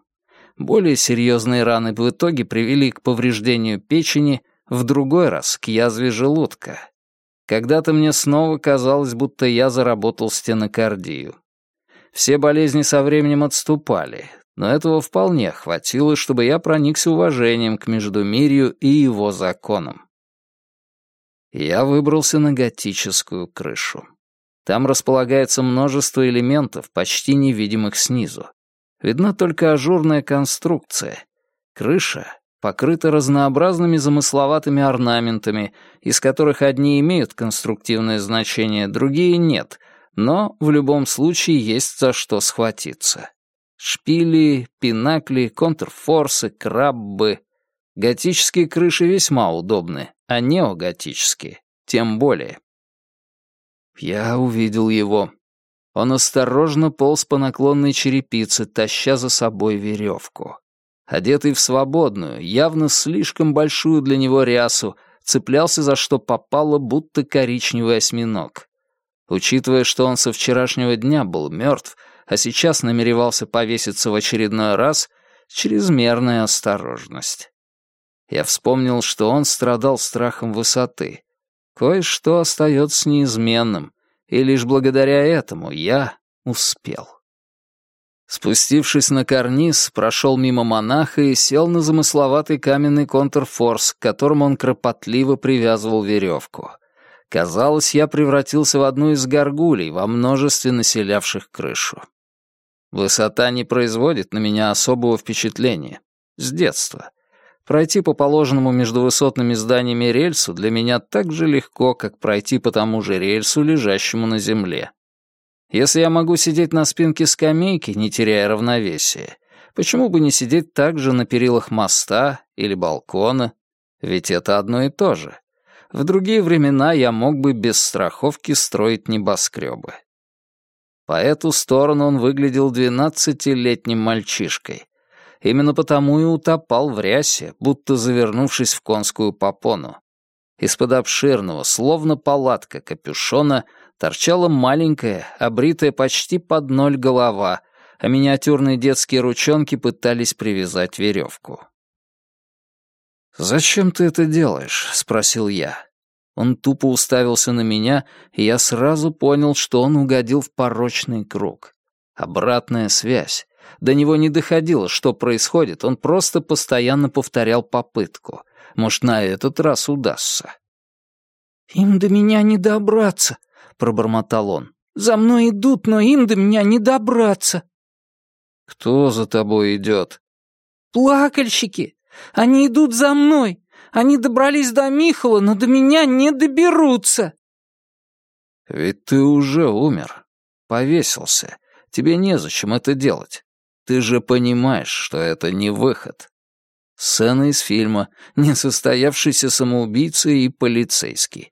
Более серьезные раны в итоге привели к повреждению печени, в другой раз — к язве желудка. Когда-то мне снова казалось, будто я заработал стенокардию. Все болезни со временем отступали, но этого вполне хватило, чтобы я проникся уважением к Междумирью и его законам. Я выбрался на готическую крышу. Там располагается множество элементов, почти невидимых снизу. Видна только ажурная конструкция. Крыша покрыта разнообразными замысловатыми орнаментами, из которых одни имеют конструктивное значение, другие нет, но в любом случае есть за что схватиться. Шпили, пинакли, контрфорсы, краббы. Готические крыши весьма удобны, а неоготические тем более. Я увидел его. Он осторожно полз по наклонной черепице, таща за собой веревку. Одетый в свободную, явно слишком большую для него рясу, цеплялся за что попало, будто коричневый осьминог. Учитывая, что он со вчерашнего дня был мертв, а сейчас намеревался повеситься в очередной раз, чрезмерная осторожность. Я вспомнил, что он страдал страхом высоты. Кое-что остается неизменным, и лишь благодаря этому я успел. Спустившись на карниз, прошел мимо монаха и сел на замысловатый каменный контрфорс, к которому он кропотливо привязывал веревку. Казалось, я превратился в одну из горгулей во множестве населявших крышу. Высота не производит на меня особого впечатления. С детства. Пройти по положенному между высотными зданиями рельсу для меня так же легко, как пройти по тому же рельсу, лежащему на земле. Если я могу сидеть на спинке скамейки, не теряя равновесия, почему бы не сидеть также на перилах моста или балкона? Ведь это одно и то же. В другие времена я мог бы без страховки строить небоскребы. По эту сторону он выглядел двенадцатилетним мальчишкой, Именно потому и утопал в рясе, будто завернувшись в конскую попону. Из-под обширного, словно палатка капюшона, торчала маленькая, обритая почти под ноль голова, а миниатюрные детские ручонки пытались привязать веревку. «Зачем ты это делаешь?» — спросил я. Он тупо уставился на меня, и я сразу понял, что он угодил в порочный круг. Обратная связь. До него не доходило, что происходит, он просто постоянно повторял попытку. Может, на этот раз удастся. «Им до меня не добраться», — пробормотал он. «За мной идут, но им до меня не добраться». «Кто за тобой идет?» «Плакальщики! Они идут за мной! Они добрались до Михала, но до меня не доберутся!» «Ведь ты уже умер. Повесился. Тебе незачем это делать. Ты же понимаешь, что это не выход. Сцена из фильма «Несостоявшийся самоубийца и полицейский».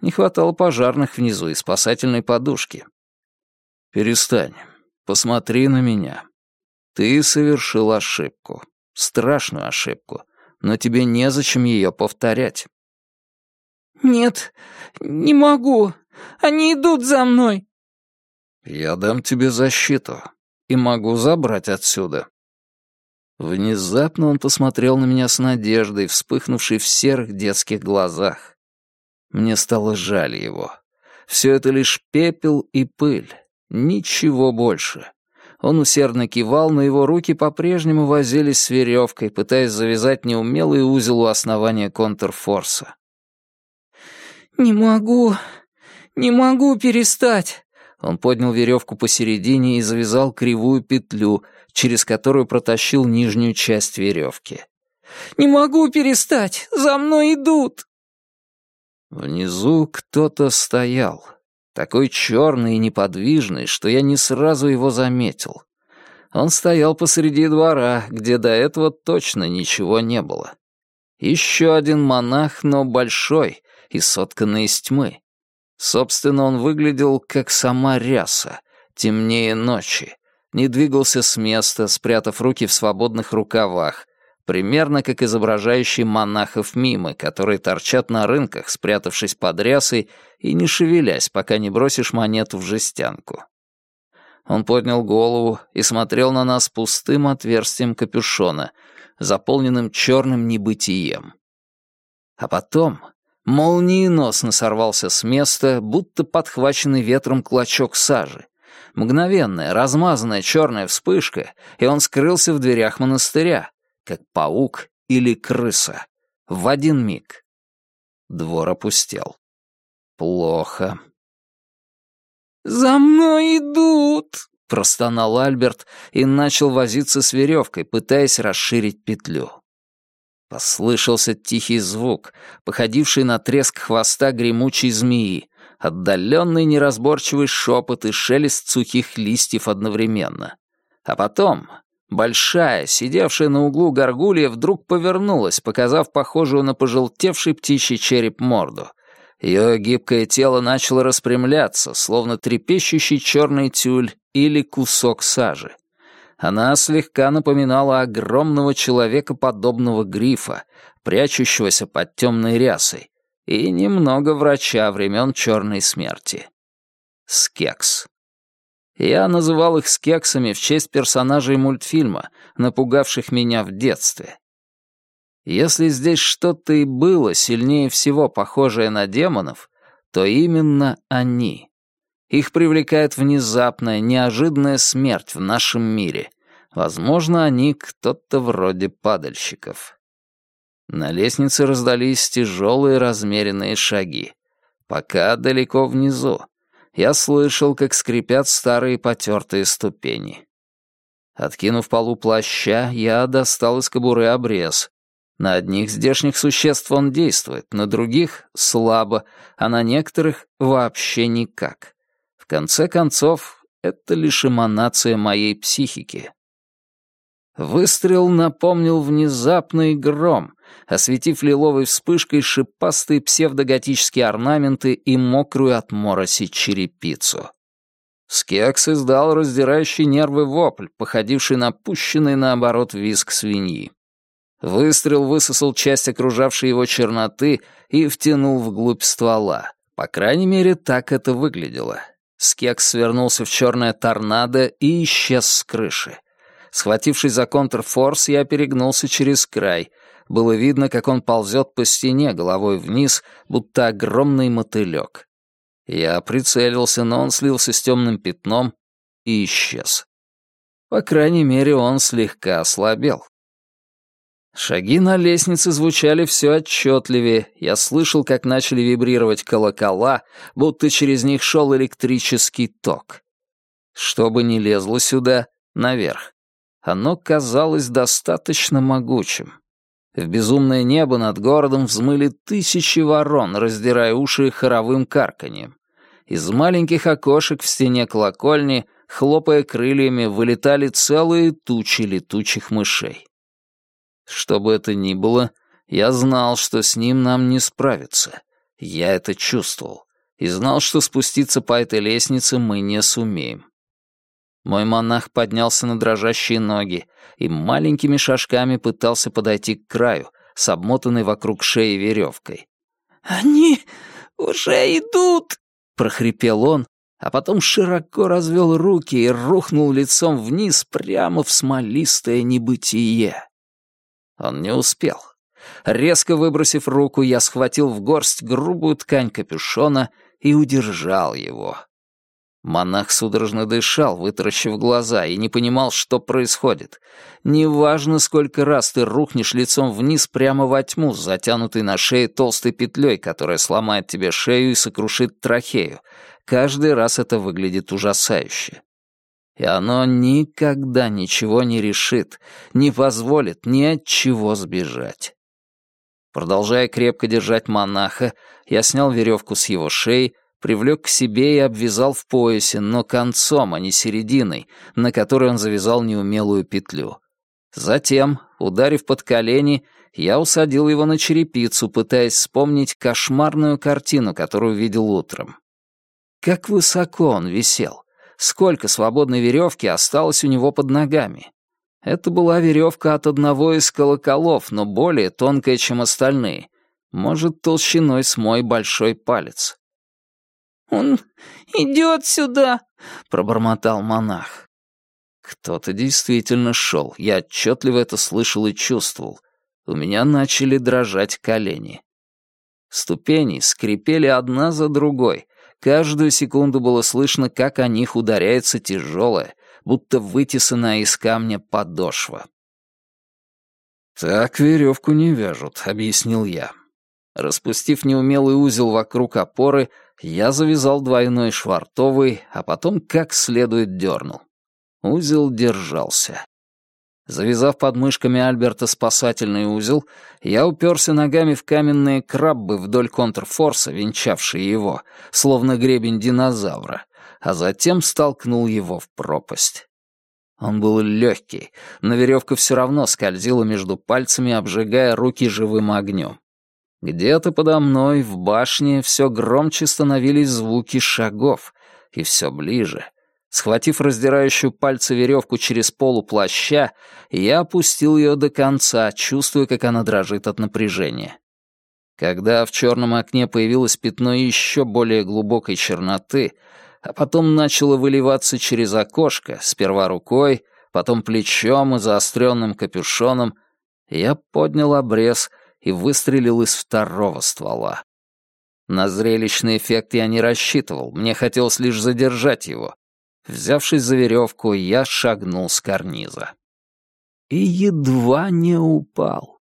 Не хватало пожарных внизу и спасательной подушки. Перестань. Посмотри на меня. Ты совершил ошибку. Страшную ошибку. Но тебе незачем ее повторять. «Нет, не могу. Они идут за мной». «Я дам тебе защиту и могу забрать отсюда». Внезапно он посмотрел на меня с надеждой, вспыхнувшей в серых детских глазах. Мне стало жаль его. Все это лишь пепел и пыль, ничего больше. Он усердно кивал, но его руки по-прежнему возились с веревкой, пытаясь завязать неумелый узел у основания контрфорса. «Не могу, не могу перестать. Он поднял веревку посередине и завязал кривую петлю, через которую протащил нижнюю часть веревки. «Не могу перестать! За мной идут!» Внизу кто-то стоял, такой черный и неподвижный, что я не сразу его заметил. Он стоял посреди двора, где до этого точно ничего не было. Еще один монах, но большой и сотканный из тьмы. Собственно, он выглядел как сама ряса, темнее ночи. Не двигался с места, спрятав руки в свободных рукавах, примерно как изображающие монахов мимы, которые торчат на рынках, спрятавшись под рясой и не шевелясь, пока не бросишь монету в жестянку. Он поднял голову и смотрел на нас пустым отверстием капюшона, заполненным черным небытием. А потом молниеносно сорвался с места, будто подхваченный ветром клочок сажи. Мгновенная, размазанная черная вспышка, и он скрылся в дверях монастыря, как паук или крыса. В один миг. Двор опустел. Плохо. «За мной идут!» — простонал Альберт и начал возиться с веревкой, пытаясь расширить петлю. Послышался тихий звук, походивший на треск хвоста гремучей змеи, отдаленный неразборчивый шепот и шелест сухих листьев одновременно. А потом Большая, сидевшая на углу горгулья, вдруг повернулась, показав похожую на пожелтевший птичий череп морду. Ее гибкое тело начало распрямляться, словно трепещущий черный тюль или кусок сажи. Она слегка напоминала огромного человекоподобного грифа, прячущегося под темной рясой, и немного врача времен черной смерти. Скекс. Я называл их скексами в честь персонажей мультфильма, напугавших меня в детстве. Если здесь что-то и было сильнее всего похожее на демонов, то именно они. Их привлекает внезапная, неожиданная смерть в нашем мире. Возможно, они кто-то вроде падальщиков. На лестнице раздались тяжелые размеренные шаги. Пока далеко внизу. Я слышал, как скрипят старые потертые ступени. Откинув полу плаща, я достал из кобуры обрез. На одних здешних существ он действует, на других — слабо, а на некоторых — вообще никак. В конце концов, это лишь эманация моей психики. Выстрел напомнил внезапный гром, осветив лиловой вспышкой шипастые псевдоготические орнаменты и мокрую от мороси черепицу. Скекс издал раздирающий нервы вопль, походивший на пущенный наоборот виск свиньи. Выстрел высосал часть окружавшей его черноты и втянул вглубь ствола. По крайней мере, так это выглядело. Скекс свернулся в черное торнадо и исчез с крыши. Схватившись за контрфорс, я перегнулся через край. Было видно, как он ползет по стене головой вниз, будто огромный мотылек. Я прицелился, но он слился с темным пятном и исчез. По крайней мере, он слегка ослабел. Шаги на лестнице звучали все отчетливее. Я слышал, как начали вибрировать колокола, будто через них шел электрический ток. Что бы ни лезло сюда, наверх оно казалось достаточно могучим. В безумное небо над городом взмыли тысячи ворон, раздирая уши хоровым карканьем. Из маленьких окошек в стене колокольни, хлопая крыльями, вылетали целые тучи летучих мышей. Что бы это ни было, я знал, что с ним нам не справиться. Я это чувствовал. И знал, что спуститься по этой лестнице мы не сумеем. Мой монах поднялся на дрожащие ноги и маленькими шажками пытался подойти к краю с обмотанной вокруг шеи веревкой. «Они уже идут!» — прохрипел он, а потом широко развел руки и рухнул лицом вниз прямо в смолистое небытие. Он не успел. Резко выбросив руку, я схватил в горсть грубую ткань капюшона и удержал его. Монах судорожно дышал, вытаращив глаза, и не понимал, что происходит. Неважно, сколько раз ты рухнешь лицом вниз прямо во тьму, затянутой на шее толстой петлей, которая сломает тебе шею и сокрушит трахею. Каждый раз это выглядит ужасающе. И оно никогда ничего не решит, не позволит ни от чего сбежать. Продолжая крепко держать монаха, я снял веревку с его шеи, привлек к себе и обвязал в поясе, но концом, а не серединой, на которой он завязал неумелую петлю. Затем, ударив под колени, я усадил его на черепицу, пытаясь вспомнить кошмарную картину, которую видел утром. Как высоко он висел, сколько свободной веревки осталось у него под ногами. Это была веревка от одного из колоколов, но более тонкая, чем остальные, может, толщиной с мой большой палец. «Он идет сюда», — пробормотал монах. Кто-то действительно шел, я отчетливо это слышал и чувствовал. У меня начали дрожать колени. Ступени скрипели одна за другой. Каждую секунду было слышно, как о них ударяется тяжелая, будто вытесанная из камня подошва. «Так веревку не вяжут», — объяснил я. Распустив неумелый узел вокруг опоры, я завязал двойной швартовый, а потом как следует дернул. Узел держался. Завязав подмышками Альберта спасательный узел, я уперся ногами в каменные краббы вдоль контрфорса, венчавшие его, словно гребень динозавра, а затем столкнул его в пропасть. Он был легкий, но веревка все равно скользила между пальцами, обжигая руки живым огнем. Где-то подо мной, в башне, все громче становились звуки шагов, и все ближе. Схватив раздирающую пальцы веревку через полу плаща, я опустил ее до конца, чувствуя, как она дрожит от напряжения. Когда в черном окне появилось пятно еще более глубокой черноты, а потом начало выливаться через окошко, сперва рукой, потом плечом и заостренным капюшоном, я поднял обрез и выстрелил из второго ствола. На зрелищный эффект я не рассчитывал, мне хотелось лишь задержать его. Взявшись за веревку, я шагнул с карниза. И едва не упал.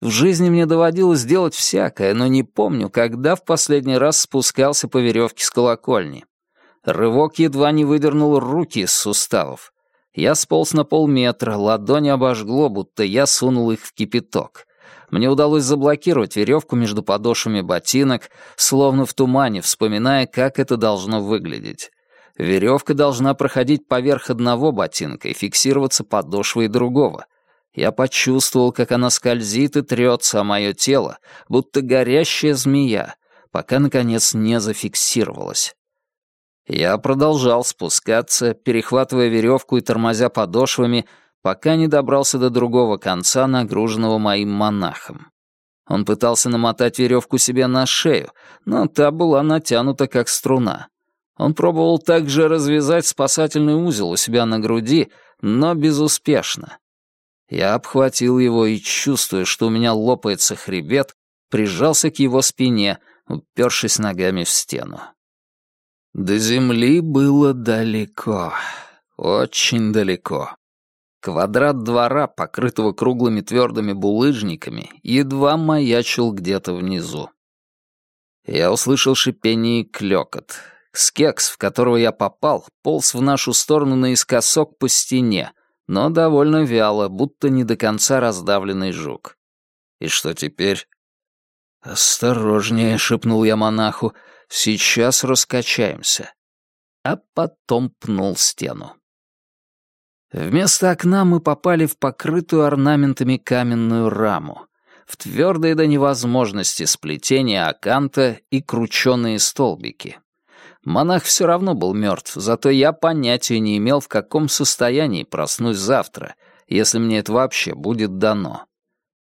В жизни мне доводилось делать всякое, но не помню, когда в последний раз спускался по веревке с колокольни. Рывок едва не выдернул руки из суставов. Я сполз на полметра, ладони обожгло, будто я сунул их в кипяток. Мне удалось заблокировать веревку между подошвами ботинок, словно в тумане, вспоминая, как это должно выглядеть. Веревка должна проходить поверх одного ботинка и фиксироваться подошвой другого. Я почувствовал, как она скользит и трется о мое тело, будто горящая змея, пока, наконец, не зафиксировалась. Я продолжал спускаться, перехватывая веревку и тормозя подошвами, пока не добрался до другого конца, нагруженного моим монахом. Он пытался намотать веревку себе на шею, но та была натянута как струна. Он пробовал также развязать спасательный узел у себя на груди, но безуспешно. Я обхватил его и, чувствуя, что у меня лопается хребет, прижался к его спине, упершись ногами в стену. До земли было далеко, очень далеко. Квадрат двора, покрытого круглыми твердыми булыжниками, едва маячил где-то внизу. Я услышал шипение и клёкот. Скекс, в которого я попал, полз в нашу сторону наискосок по стене, но довольно вяло, будто не до конца раздавленный жук. И что теперь? «Осторожнее», — шепнул я монаху, Сейчас раскачаемся. А потом пнул стену. Вместо окна мы попали в покрытую орнаментами каменную раму, в твердые до невозможности сплетения аканта и крученые столбики. Монах все равно был мертв, зато я понятия не имел, в каком состоянии проснусь завтра, если мне это вообще будет дано.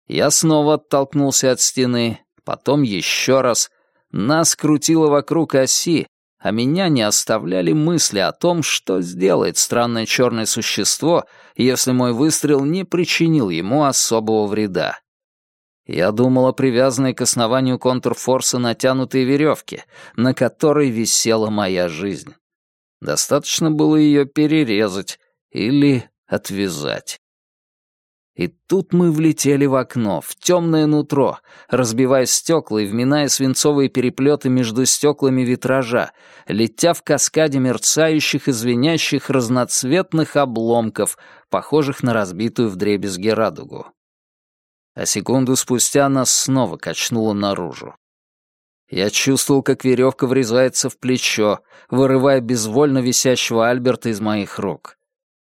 Я снова оттолкнулся от стены, потом еще раз, нас крутило вокруг оси, а меня не оставляли мысли о том, что сделает странное черное существо, если мой выстрел не причинил ему особого вреда. Я думал о привязанной к основанию контрфорса натянутой веревке, на которой висела моя жизнь. Достаточно было ее перерезать или отвязать. И тут мы влетели в окно, в темное нутро, разбивая стекла и вминая свинцовые переплеты между стеклами витража, летя в каскаде мерцающих и звенящих разноцветных обломков, похожих на разбитую вдребезги радугу. А секунду спустя нас снова качнуло наружу. Я чувствовал, как веревка врезается в плечо, вырывая безвольно висящего Альберта из моих рук.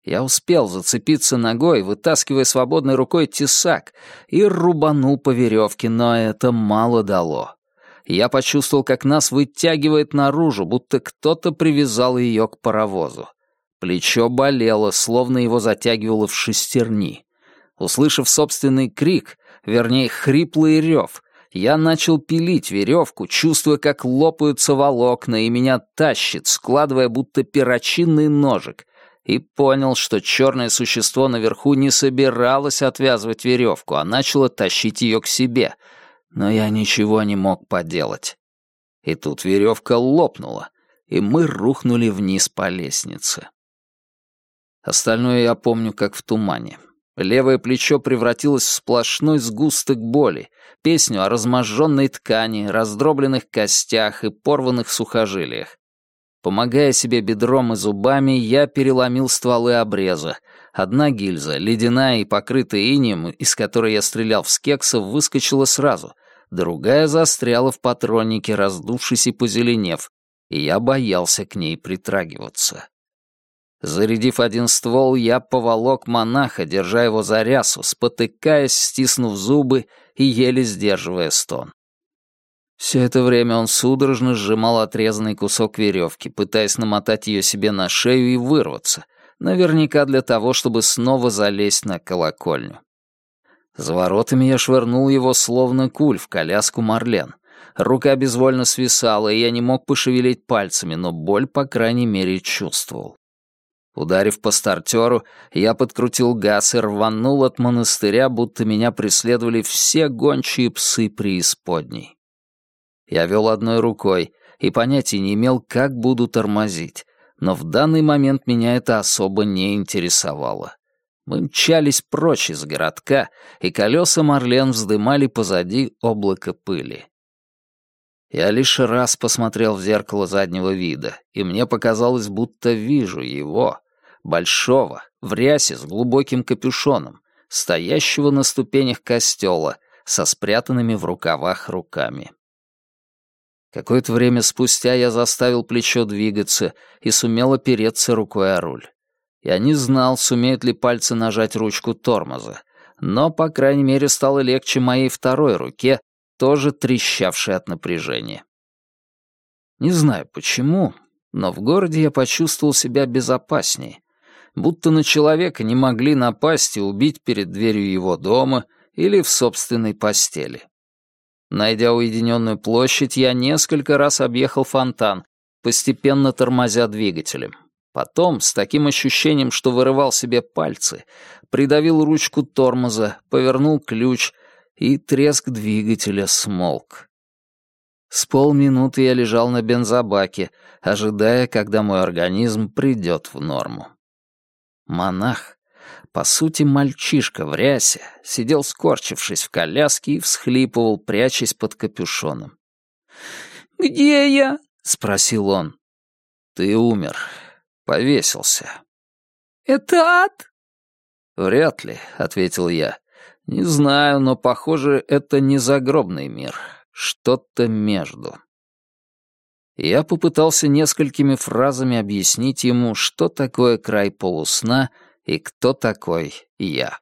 Я успел зацепиться ногой, вытаскивая свободной рукой тесак, и рубанул по веревке, но это мало дало. Я почувствовал, как нас вытягивает наружу, будто кто-то привязал ее к паровозу. Плечо болело, словно его затягивало в шестерни. Услышав собственный крик, вернее, хриплый рев, я начал пилить веревку, чувствуя, как лопаются волокна, и меня тащит, складывая будто перочинный ножик — и понял, что черное существо наверху не собиралось отвязывать веревку, а начало тащить ее к себе. Но я ничего не мог поделать. И тут веревка лопнула, и мы рухнули вниз по лестнице. Остальное я помню как в тумане. Левое плечо превратилось в сплошной сгусток боли, песню о разможженной ткани, раздробленных костях и порванных сухожилиях. Помогая себе бедром и зубами, я переломил стволы обреза. Одна гильза, ледяная и покрытая инеем, из которой я стрелял в скексов, выскочила сразу. Другая застряла в патроннике, раздувшись и позеленев, и я боялся к ней притрагиваться. Зарядив один ствол, я поволок монаха, держа его за рясу, спотыкаясь, стиснув зубы и еле сдерживая стон. Все это время он судорожно сжимал отрезанный кусок веревки, пытаясь намотать ее себе на шею и вырваться, наверняка для того, чтобы снова залезть на колокольню. За воротами я швырнул его словно куль в коляску Марлен. Рука безвольно свисала, и я не мог пошевелить пальцами, но боль, по крайней мере, чувствовал. Ударив по стартеру, я подкрутил газ и рванул от монастыря, будто меня преследовали все гончие псы преисподней. Я вел одной рукой и понятия не имел, как буду тормозить, но в данный момент меня это особо не интересовало. Мы мчались прочь из городка, и колеса Марлен вздымали позади облако пыли. Я лишь раз посмотрел в зеркало заднего вида, и мне показалось, будто вижу его, большого, в рясе с глубоким капюшоном, стоящего на ступенях костела, со спрятанными в рукавах руками. Какое-то время спустя я заставил плечо двигаться и сумел опереться рукой о руль. Я не знал, сумеют ли пальцы нажать ручку тормоза, но, по крайней мере, стало легче моей второй руке, тоже трещавшей от напряжения. Не знаю почему, но в городе я почувствовал себя безопаснее, будто на человека не могли напасть и убить перед дверью его дома или в собственной постели. Найдя уединенную площадь, я несколько раз объехал фонтан, постепенно тормозя двигателем. Потом, с таким ощущением, что вырывал себе пальцы, придавил ручку тормоза, повернул ключ, и треск двигателя смолк. С полминуты я лежал на бензобаке, ожидая, когда мой организм придет в норму. Монах, по сути мальчишка в рясе, сидел скорчившись в коляске и всхлипывал, прячась под капюшоном. «Где я?» — спросил он. «Ты умер. Повесился». «Это ад?» «Вряд ли», — ответил я. «Не знаю, но, похоже, это не загробный мир. Что-то между». Я попытался несколькими фразами объяснить ему, что такое край полусна и кто такой я.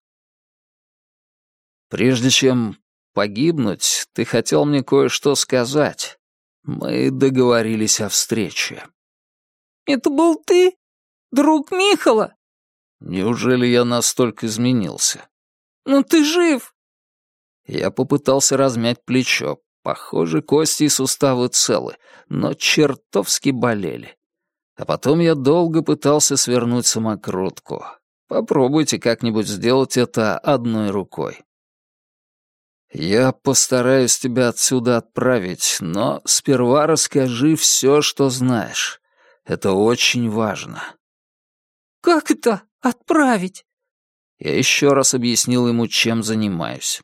Прежде чем погибнуть, ты хотел мне кое-что сказать. Мы договорились о встрече. «Это был ты? Друг Михала?» «Неужели я настолько изменился?» «Ну ты жив!» Я попытался размять плечо, Похоже, кости и суставы целы, но чертовски болели. А потом я долго пытался свернуть самокрутку. Попробуйте как-нибудь сделать это одной рукой. Я постараюсь тебя отсюда отправить, но сперва расскажи все, что знаешь. Это очень важно. Как это отправить? Я еще раз объяснил ему, чем занимаюсь.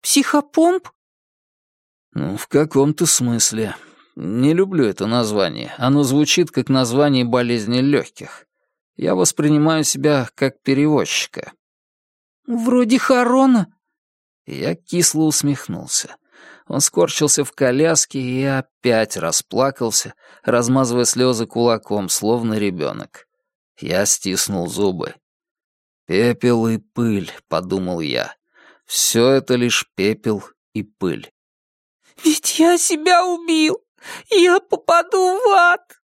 Психопомп? «Ну, в каком-то смысле. Не люблю это название. Оно звучит как название болезни легких. Я воспринимаю себя как перевозчика». «Вроде Харона». Я кисло усмехнулся. Он скорчился в коляске и опять расплакался, размазывая слезы кулаком, словно ребенок. Я стиснул зубы. «Пепел и пыль», — подумал я. «Все это лишь пепел и пыль». «Ведь я себя убил! Я попаду в ад!»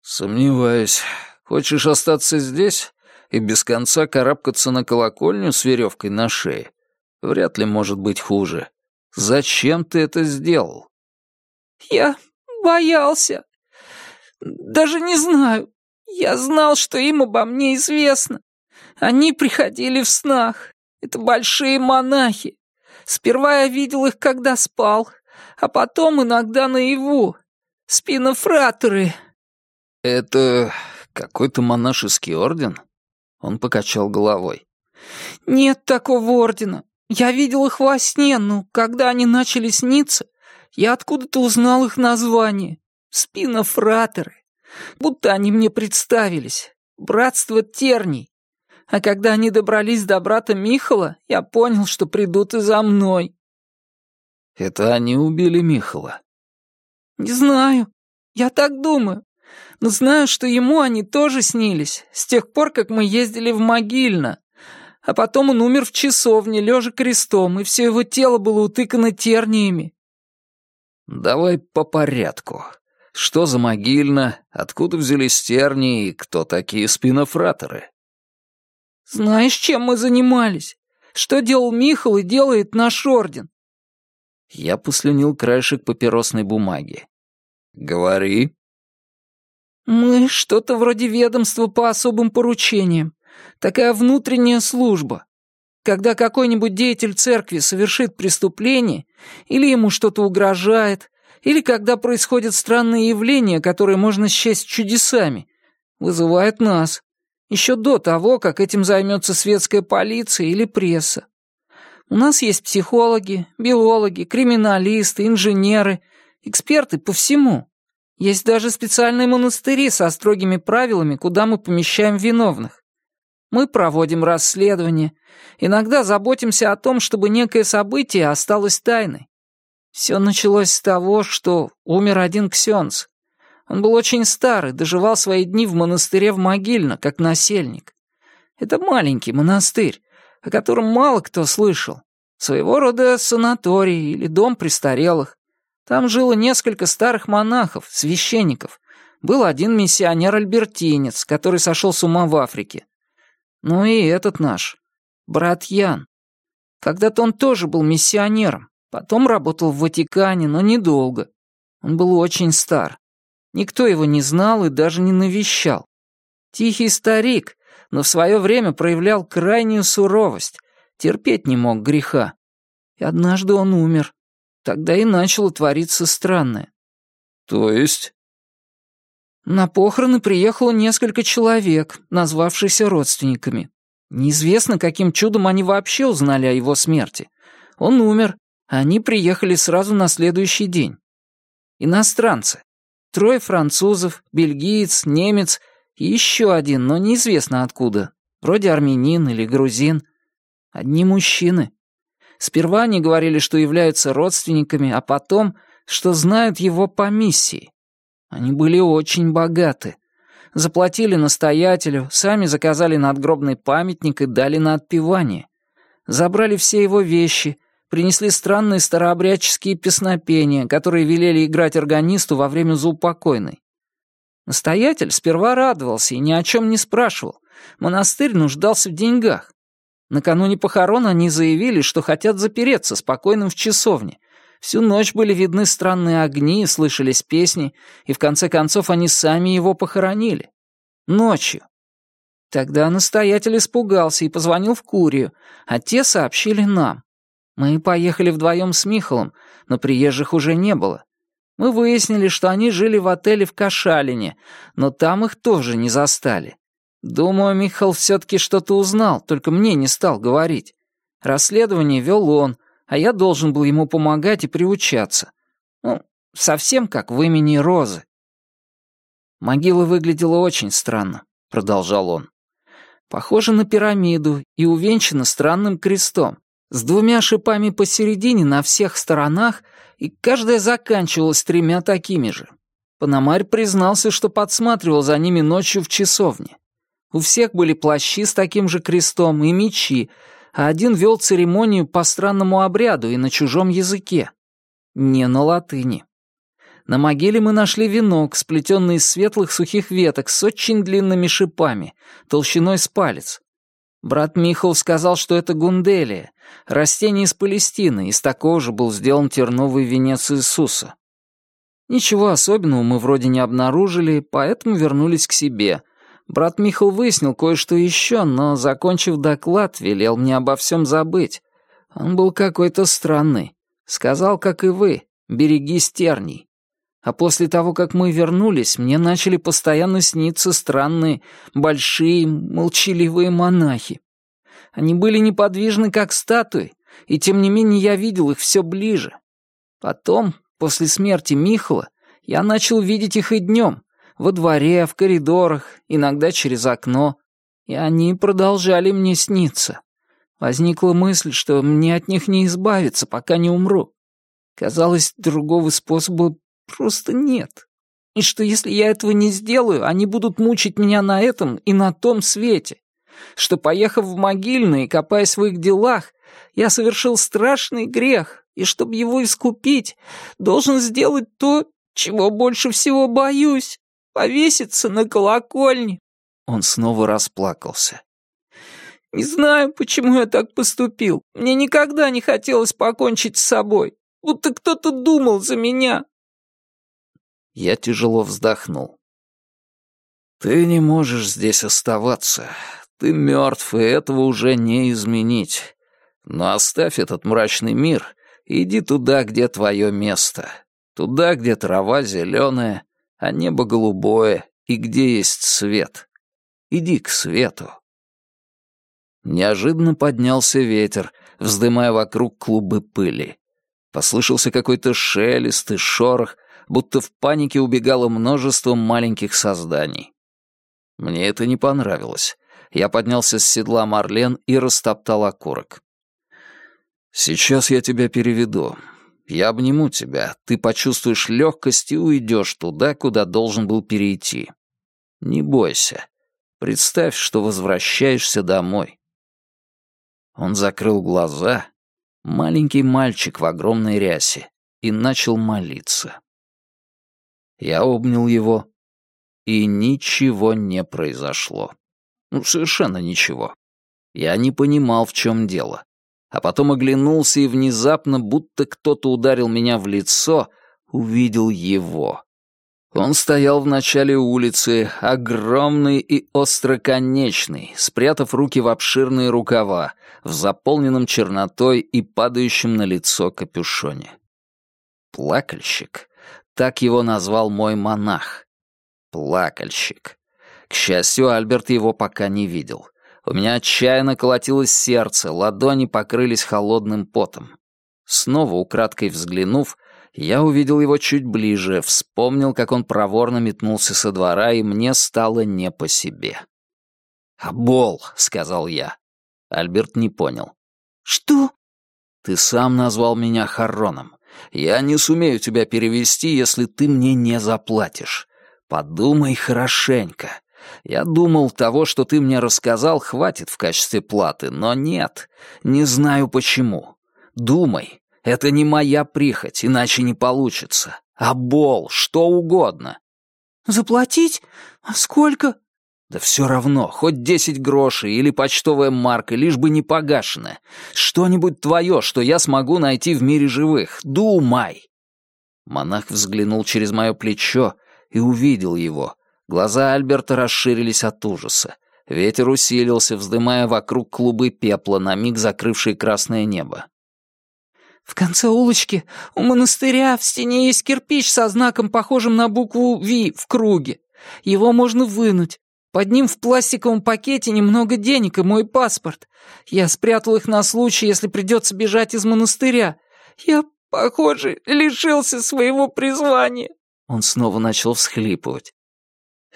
«Сомневаюсь. Хочешь остаться здесь и без конца карабкаться на колокольню с веревкой на шее? Вряд ли может быть хуже. Зачем ты это сделал?» «Я боялся. Даже не знаю. Я знал, что им обо мне известно. Они приходили в снах. Это большие монахи. Сперва я видел их, когда спал, а потом иногда наяву. Спинофраторы». «Это какой-то монашеский орден?» Он покачал головой. «Нет такого ордена. Я видел их во сне, но когда они начали сниться, я откуда-то узнал их название. Спинофраторы. Будто они мне представились. Братство терний. А когда они добрались до брата Михала, я понял, что придут и за мной. Это они убили Михала? Не знаю. Я так думаю. Но знаю, что ему они тоже снились, с тех пор, как мы ездили в Могильно. А потом он умер в часовне, лежа крестом, и все его тело было утыкано терниями». «Давай по порядку. Что за Могильно, откуда взялись тернии и кто такие спинофраторы?» «Знаешь, чем мы занимались? Что делал Михал и делает наш орден?» Я послюнил краешек папиросной бумаги. «Говори». «Мы что-то вроде ведомства по особым поручениям. Такая внутренняя служба. Когда какой-нибудь деятель церкви совершит преступление, или ему что-то угрожает, или когда происходят странные явления, которые можно счесть чудесами, вызывает нас. Еще до того, как этим займется светская полиция или пресса. У нас есть психологи, биологи, криминалисты, инженеры, эксперты по всему. Есть даже специальные монастыри со строгими правилами, куда мы помещаем виновных. Мы проводим расследование, иногда заботимся о том, чтобы некое событие осталось тайной. Все началось с того, что умер один ксенц. Он был очень старый, доживал свои дни в монастыре в Могильно, как насельник. Это маленький монастырь, о котором мало кто слышал. Своего рода санаторий или дом престарелых. Там жило несколько старых монахов, священников. Был один миссионер-альбертинец, который сошел с ума в Африке. Ну и этот наш, брат Ян. Когда-то он тоже был миссионером, потом работал в Ватикане, но недолго. Он был очень стар. Никто его не знал и даже не навещал. Тихий старик, но в свое время проявлял крайнюю суровость, терпеть не мог греха. И однажды он умер. Тогда и начало твориться странное. То есть? На похороны приехало несколько человек, назвавшихся родственниками. Неизвестно, каким чудом они вообще узнали о его смерти. Он умер, а они приехали сразу на следующий день. Иностранцы. Трое французов, бельгиец, немец и еще один, но неизвестно откуда. Вроде армянин или грузин. Одни мужчины. Сперва они говорили, что являются родственниками, а потом, что знают его по миссии. Они были очень богаты. Заплатили настоятелю, сами заказали надгробный памятник и дали на отпевание. Забрали все его вещи, принесли странные старообрядческие песнопения, которые велели играть органисту во время заупокойной. Настоятель сперва радовался и ни о чем не спрашивал. Монастырь нуждался в деньгах. Накануне похорон они заявили, что хотят запереться спокойным в часовне. Всю ночь были видны странные огни, слышались песни, и в конце концов они сами его похоронили. Ночью. Тогда настоятель испугался и позвонил в Курию, а те сообщили нам. Мы поехали вдвоем с Михалом, но приезжих уже не было. Мы выяснили, что они жили в отеле в Кашалине, но там их тоже не застали. Думаю, Михал все-таки что-то узнал, только мне не стал говорить. Расследование вел он, а я должен был ему помогать и приучаться. Ну, совсем как в имени Розы. Могила выглядела очень странно, продолжал он. Похожа на пирамиду и увенчана странным крестом с двумя шипами посередине на всех сторонах, и каждая заканчивалась тремя такими же. Пономарь признался, что подсматривал за ними ночью в часовне. У всех были плащи с таким же крестом и мечи, а один вел церемонию по странному обряду и на чужом языке. Не на латыни. На могиле мы нашли венок, сплетенный из светлых сухих веток с очень длинными шипами, толщиной с палец. Брат Михал сказал, что это гунделия, растение из Палестины, из такого же был сделан терновый венец Иисуса. Ничего особенного мы вроде не обнаружили, поэтому вернулись к себе. Брат Михал выяснил кое-что еще, но, закончив доклад, велел мне обо всем забыть. Он был какой-то странный. Сказал, как и вы, берегись терний. А после того, как мы вернулись, мне начали постоянно сниться странные, большие, молчаливые монахи. Они были неподвижны, как статуи, и тем не менее я видел их все ближе. Потом, после смерти Михала, я начал видеть их и днем, во дворе, в коридорах, иногда через окно, и они продолжали мне сниться. Возникла мысль, что мне от них не избавиться, пока не умру. Казалось, другого способа Просто нет. и что если я этого не сделаю, они будут мучить меня на этом и на том свете, что, поехав в могильные копаясь в их делах, я совершил страшный грех, и чтобы его искупить, должен сделать то, чего больше всего боюсь — повеситься на колокольне». Он снова расплакался. «Не знаю, почему я так поступил. Мне никогда не хотелось покончить с собой, будто кто-то думал за меня». Я тяжело вздохнул. «Ты не можешь здесь оставаться. Ты мертв, и этого уже не изменить. Но оставь этот мрачный мир и иди туда, где твое место. Туда, где трава зеленая, а небо голубое, и где есть свет. Иди к свету. Неожиданно поднялся ветер, вздымая вокруг клубы пыли. Послышался какой-то шелест и шорох, будто в панике убегало множество маленьких созданий. Мне это не понравилось. Я поднялся с седла Марлен и растоптал окурок. «Сейчас я тебя переведу. Я обниму тебя, ты почувствуешь легкость и уйдешь туда, куда должен был перейти. Не бойся. Представь, что возвращаешься домой. Он закрыл глаза, маленький мальчик в огромной рясе, и начал молиться. Я обнял его, и ничего не произошло. Ну, совершенно ничего. Я не понимал, в чем дело а потом оглянулся и внезапно, будто кто-то ударил меня в лицо, увидел его. Он стоял в начале улицы, огромный и остроконечный, спрятав руки в обширные рукава, в заполненном чернотой и падающем на лицо капюшоне. Плакальщик. Так его назвал мой монах. Плакальщик. К счастью, Альберт его пока не видел. У меня отчаянно колотилось сердце, ладони покрылись холодным потом. Снова украдкой взглянув, я увидел его чуть ближе, вспомнил, как он проворно метнулся со двора, и мне стало не по себе. «Абол», — сказал я. Альберт не понял. «Что?» «Ты сам назвал меня Харроном. Я не сумею тебя перевести, если ты мне не заплатишь. Подумай хорошенько. Я думал, того, что ты мне рассказал, хватит в качестве платы, но нет. Не знаю почему. Думай. Это не моя прихоть, иначе не получится. А бол, что угодно. Заплатить? А сколько? Да все равно, хоть десять грошей или почтовая марка, лишь бы не погашенная. Что-нибудь твое, что я смогу найти в мире живых. Думай. Монах взглянул через мое плечо и увидел его, Глаза Альберта расширились от ужаса. Ветер усилился, вздымая вокруг клубы пепла, на миг закрывшие красное небо. «В конце улочки у монастыря в стене есть кирпич со знаком, похожим на букву «Ви» в круге. Его можно вынуть. Под ним в пластиковом пакете немного денег и мой паспорт. Я спрятал их на случай, если придется бежать из монастыря. Я, похоже, лишился своего призвания». Он снова начал всхлипывать.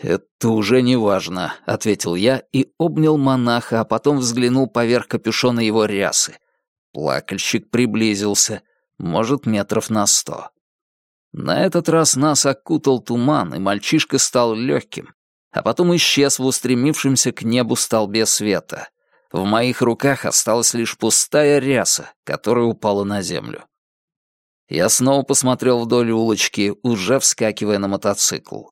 «Это уже не важно», — ответил я и обнял монаха, а потом взглянул поверх капюшона его рясы. Плакальщик приблизился, может, метров на сто. На этот раз нас окутал туман, и мальчишка стал легким, а потом исчез в устремившемся к небу столбе света. В моих руках осталась лишь пустая ряса, которая упала на землю. Я снова посмотрел вдоль улочки, уже вскакивая на мотоцикл.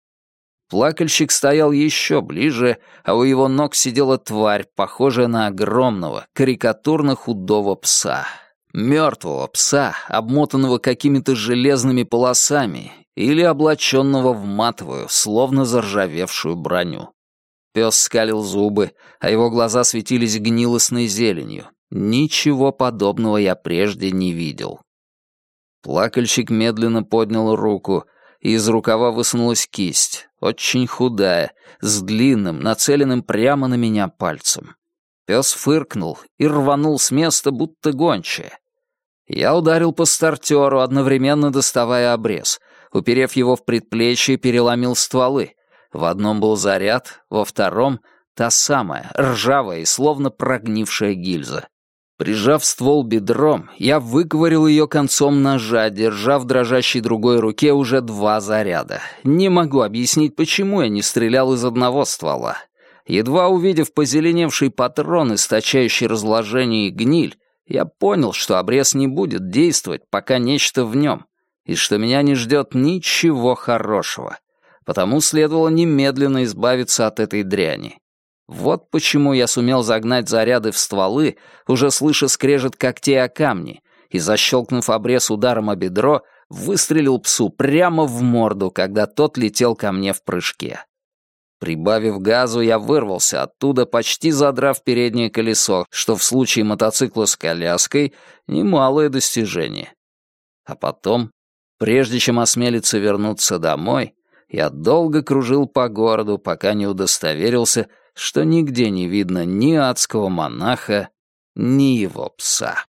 Плакальщик стоял еще ближе, а у его ног сидела тварь, похожая на огромного, карикатурно худого пса. Мертвого пса, обмотанного какими-то железными полосами или облаченного в матовую, словно заржавевшую броню. Пес скалил зубы, а его глаза светились гнилостной зеленью. Ничего подобного я прежде не видел. Плакальщик медленно поднял руку — и из рукава высунулась кисть, очень худая, с длинным, нацеленным прямо на меня пальцем. Пес фыркнул и рванул с места, будто гончая. Я ударил по стартеру, одновременно доставая обрез. Уперев его в предплечье, переломил стволы. В одном был заряд, во втором — та самая, ржавая и словно прогнившая гильза. Прижав ствол бедром, я выковырил ее концом ножа, держа в дрожащей другой руке уже два заряда. Не могу объяснить, почему я не стрелял из одного ствола. Едва увидев позеленевший патрон, источающий разложение и гниль, я понял, что обрез не будет действовать, пока нечто в нем, и что меня не ждет ничего хорошего. Потому следовало немедленно избавиться от этой дряни. Вот почему я сумел загнать заряды в стволы, уже слыша скрежет когтей о камни, и, защелкнув обрез ударом о бедро, выстрелил псу прямо в морду, когда тот летел ко мне в прыжке. Прибавив газу, я вырвался оттуда, почти задрав переднее колесо, что в случае мотоцикла с коляской — немалое достижение. А потом, прежде чем осмелиться вернуться домой, я долго кружил по городу, пока не удостоверился, что нигде не видно ни адского монаха, ни его пса.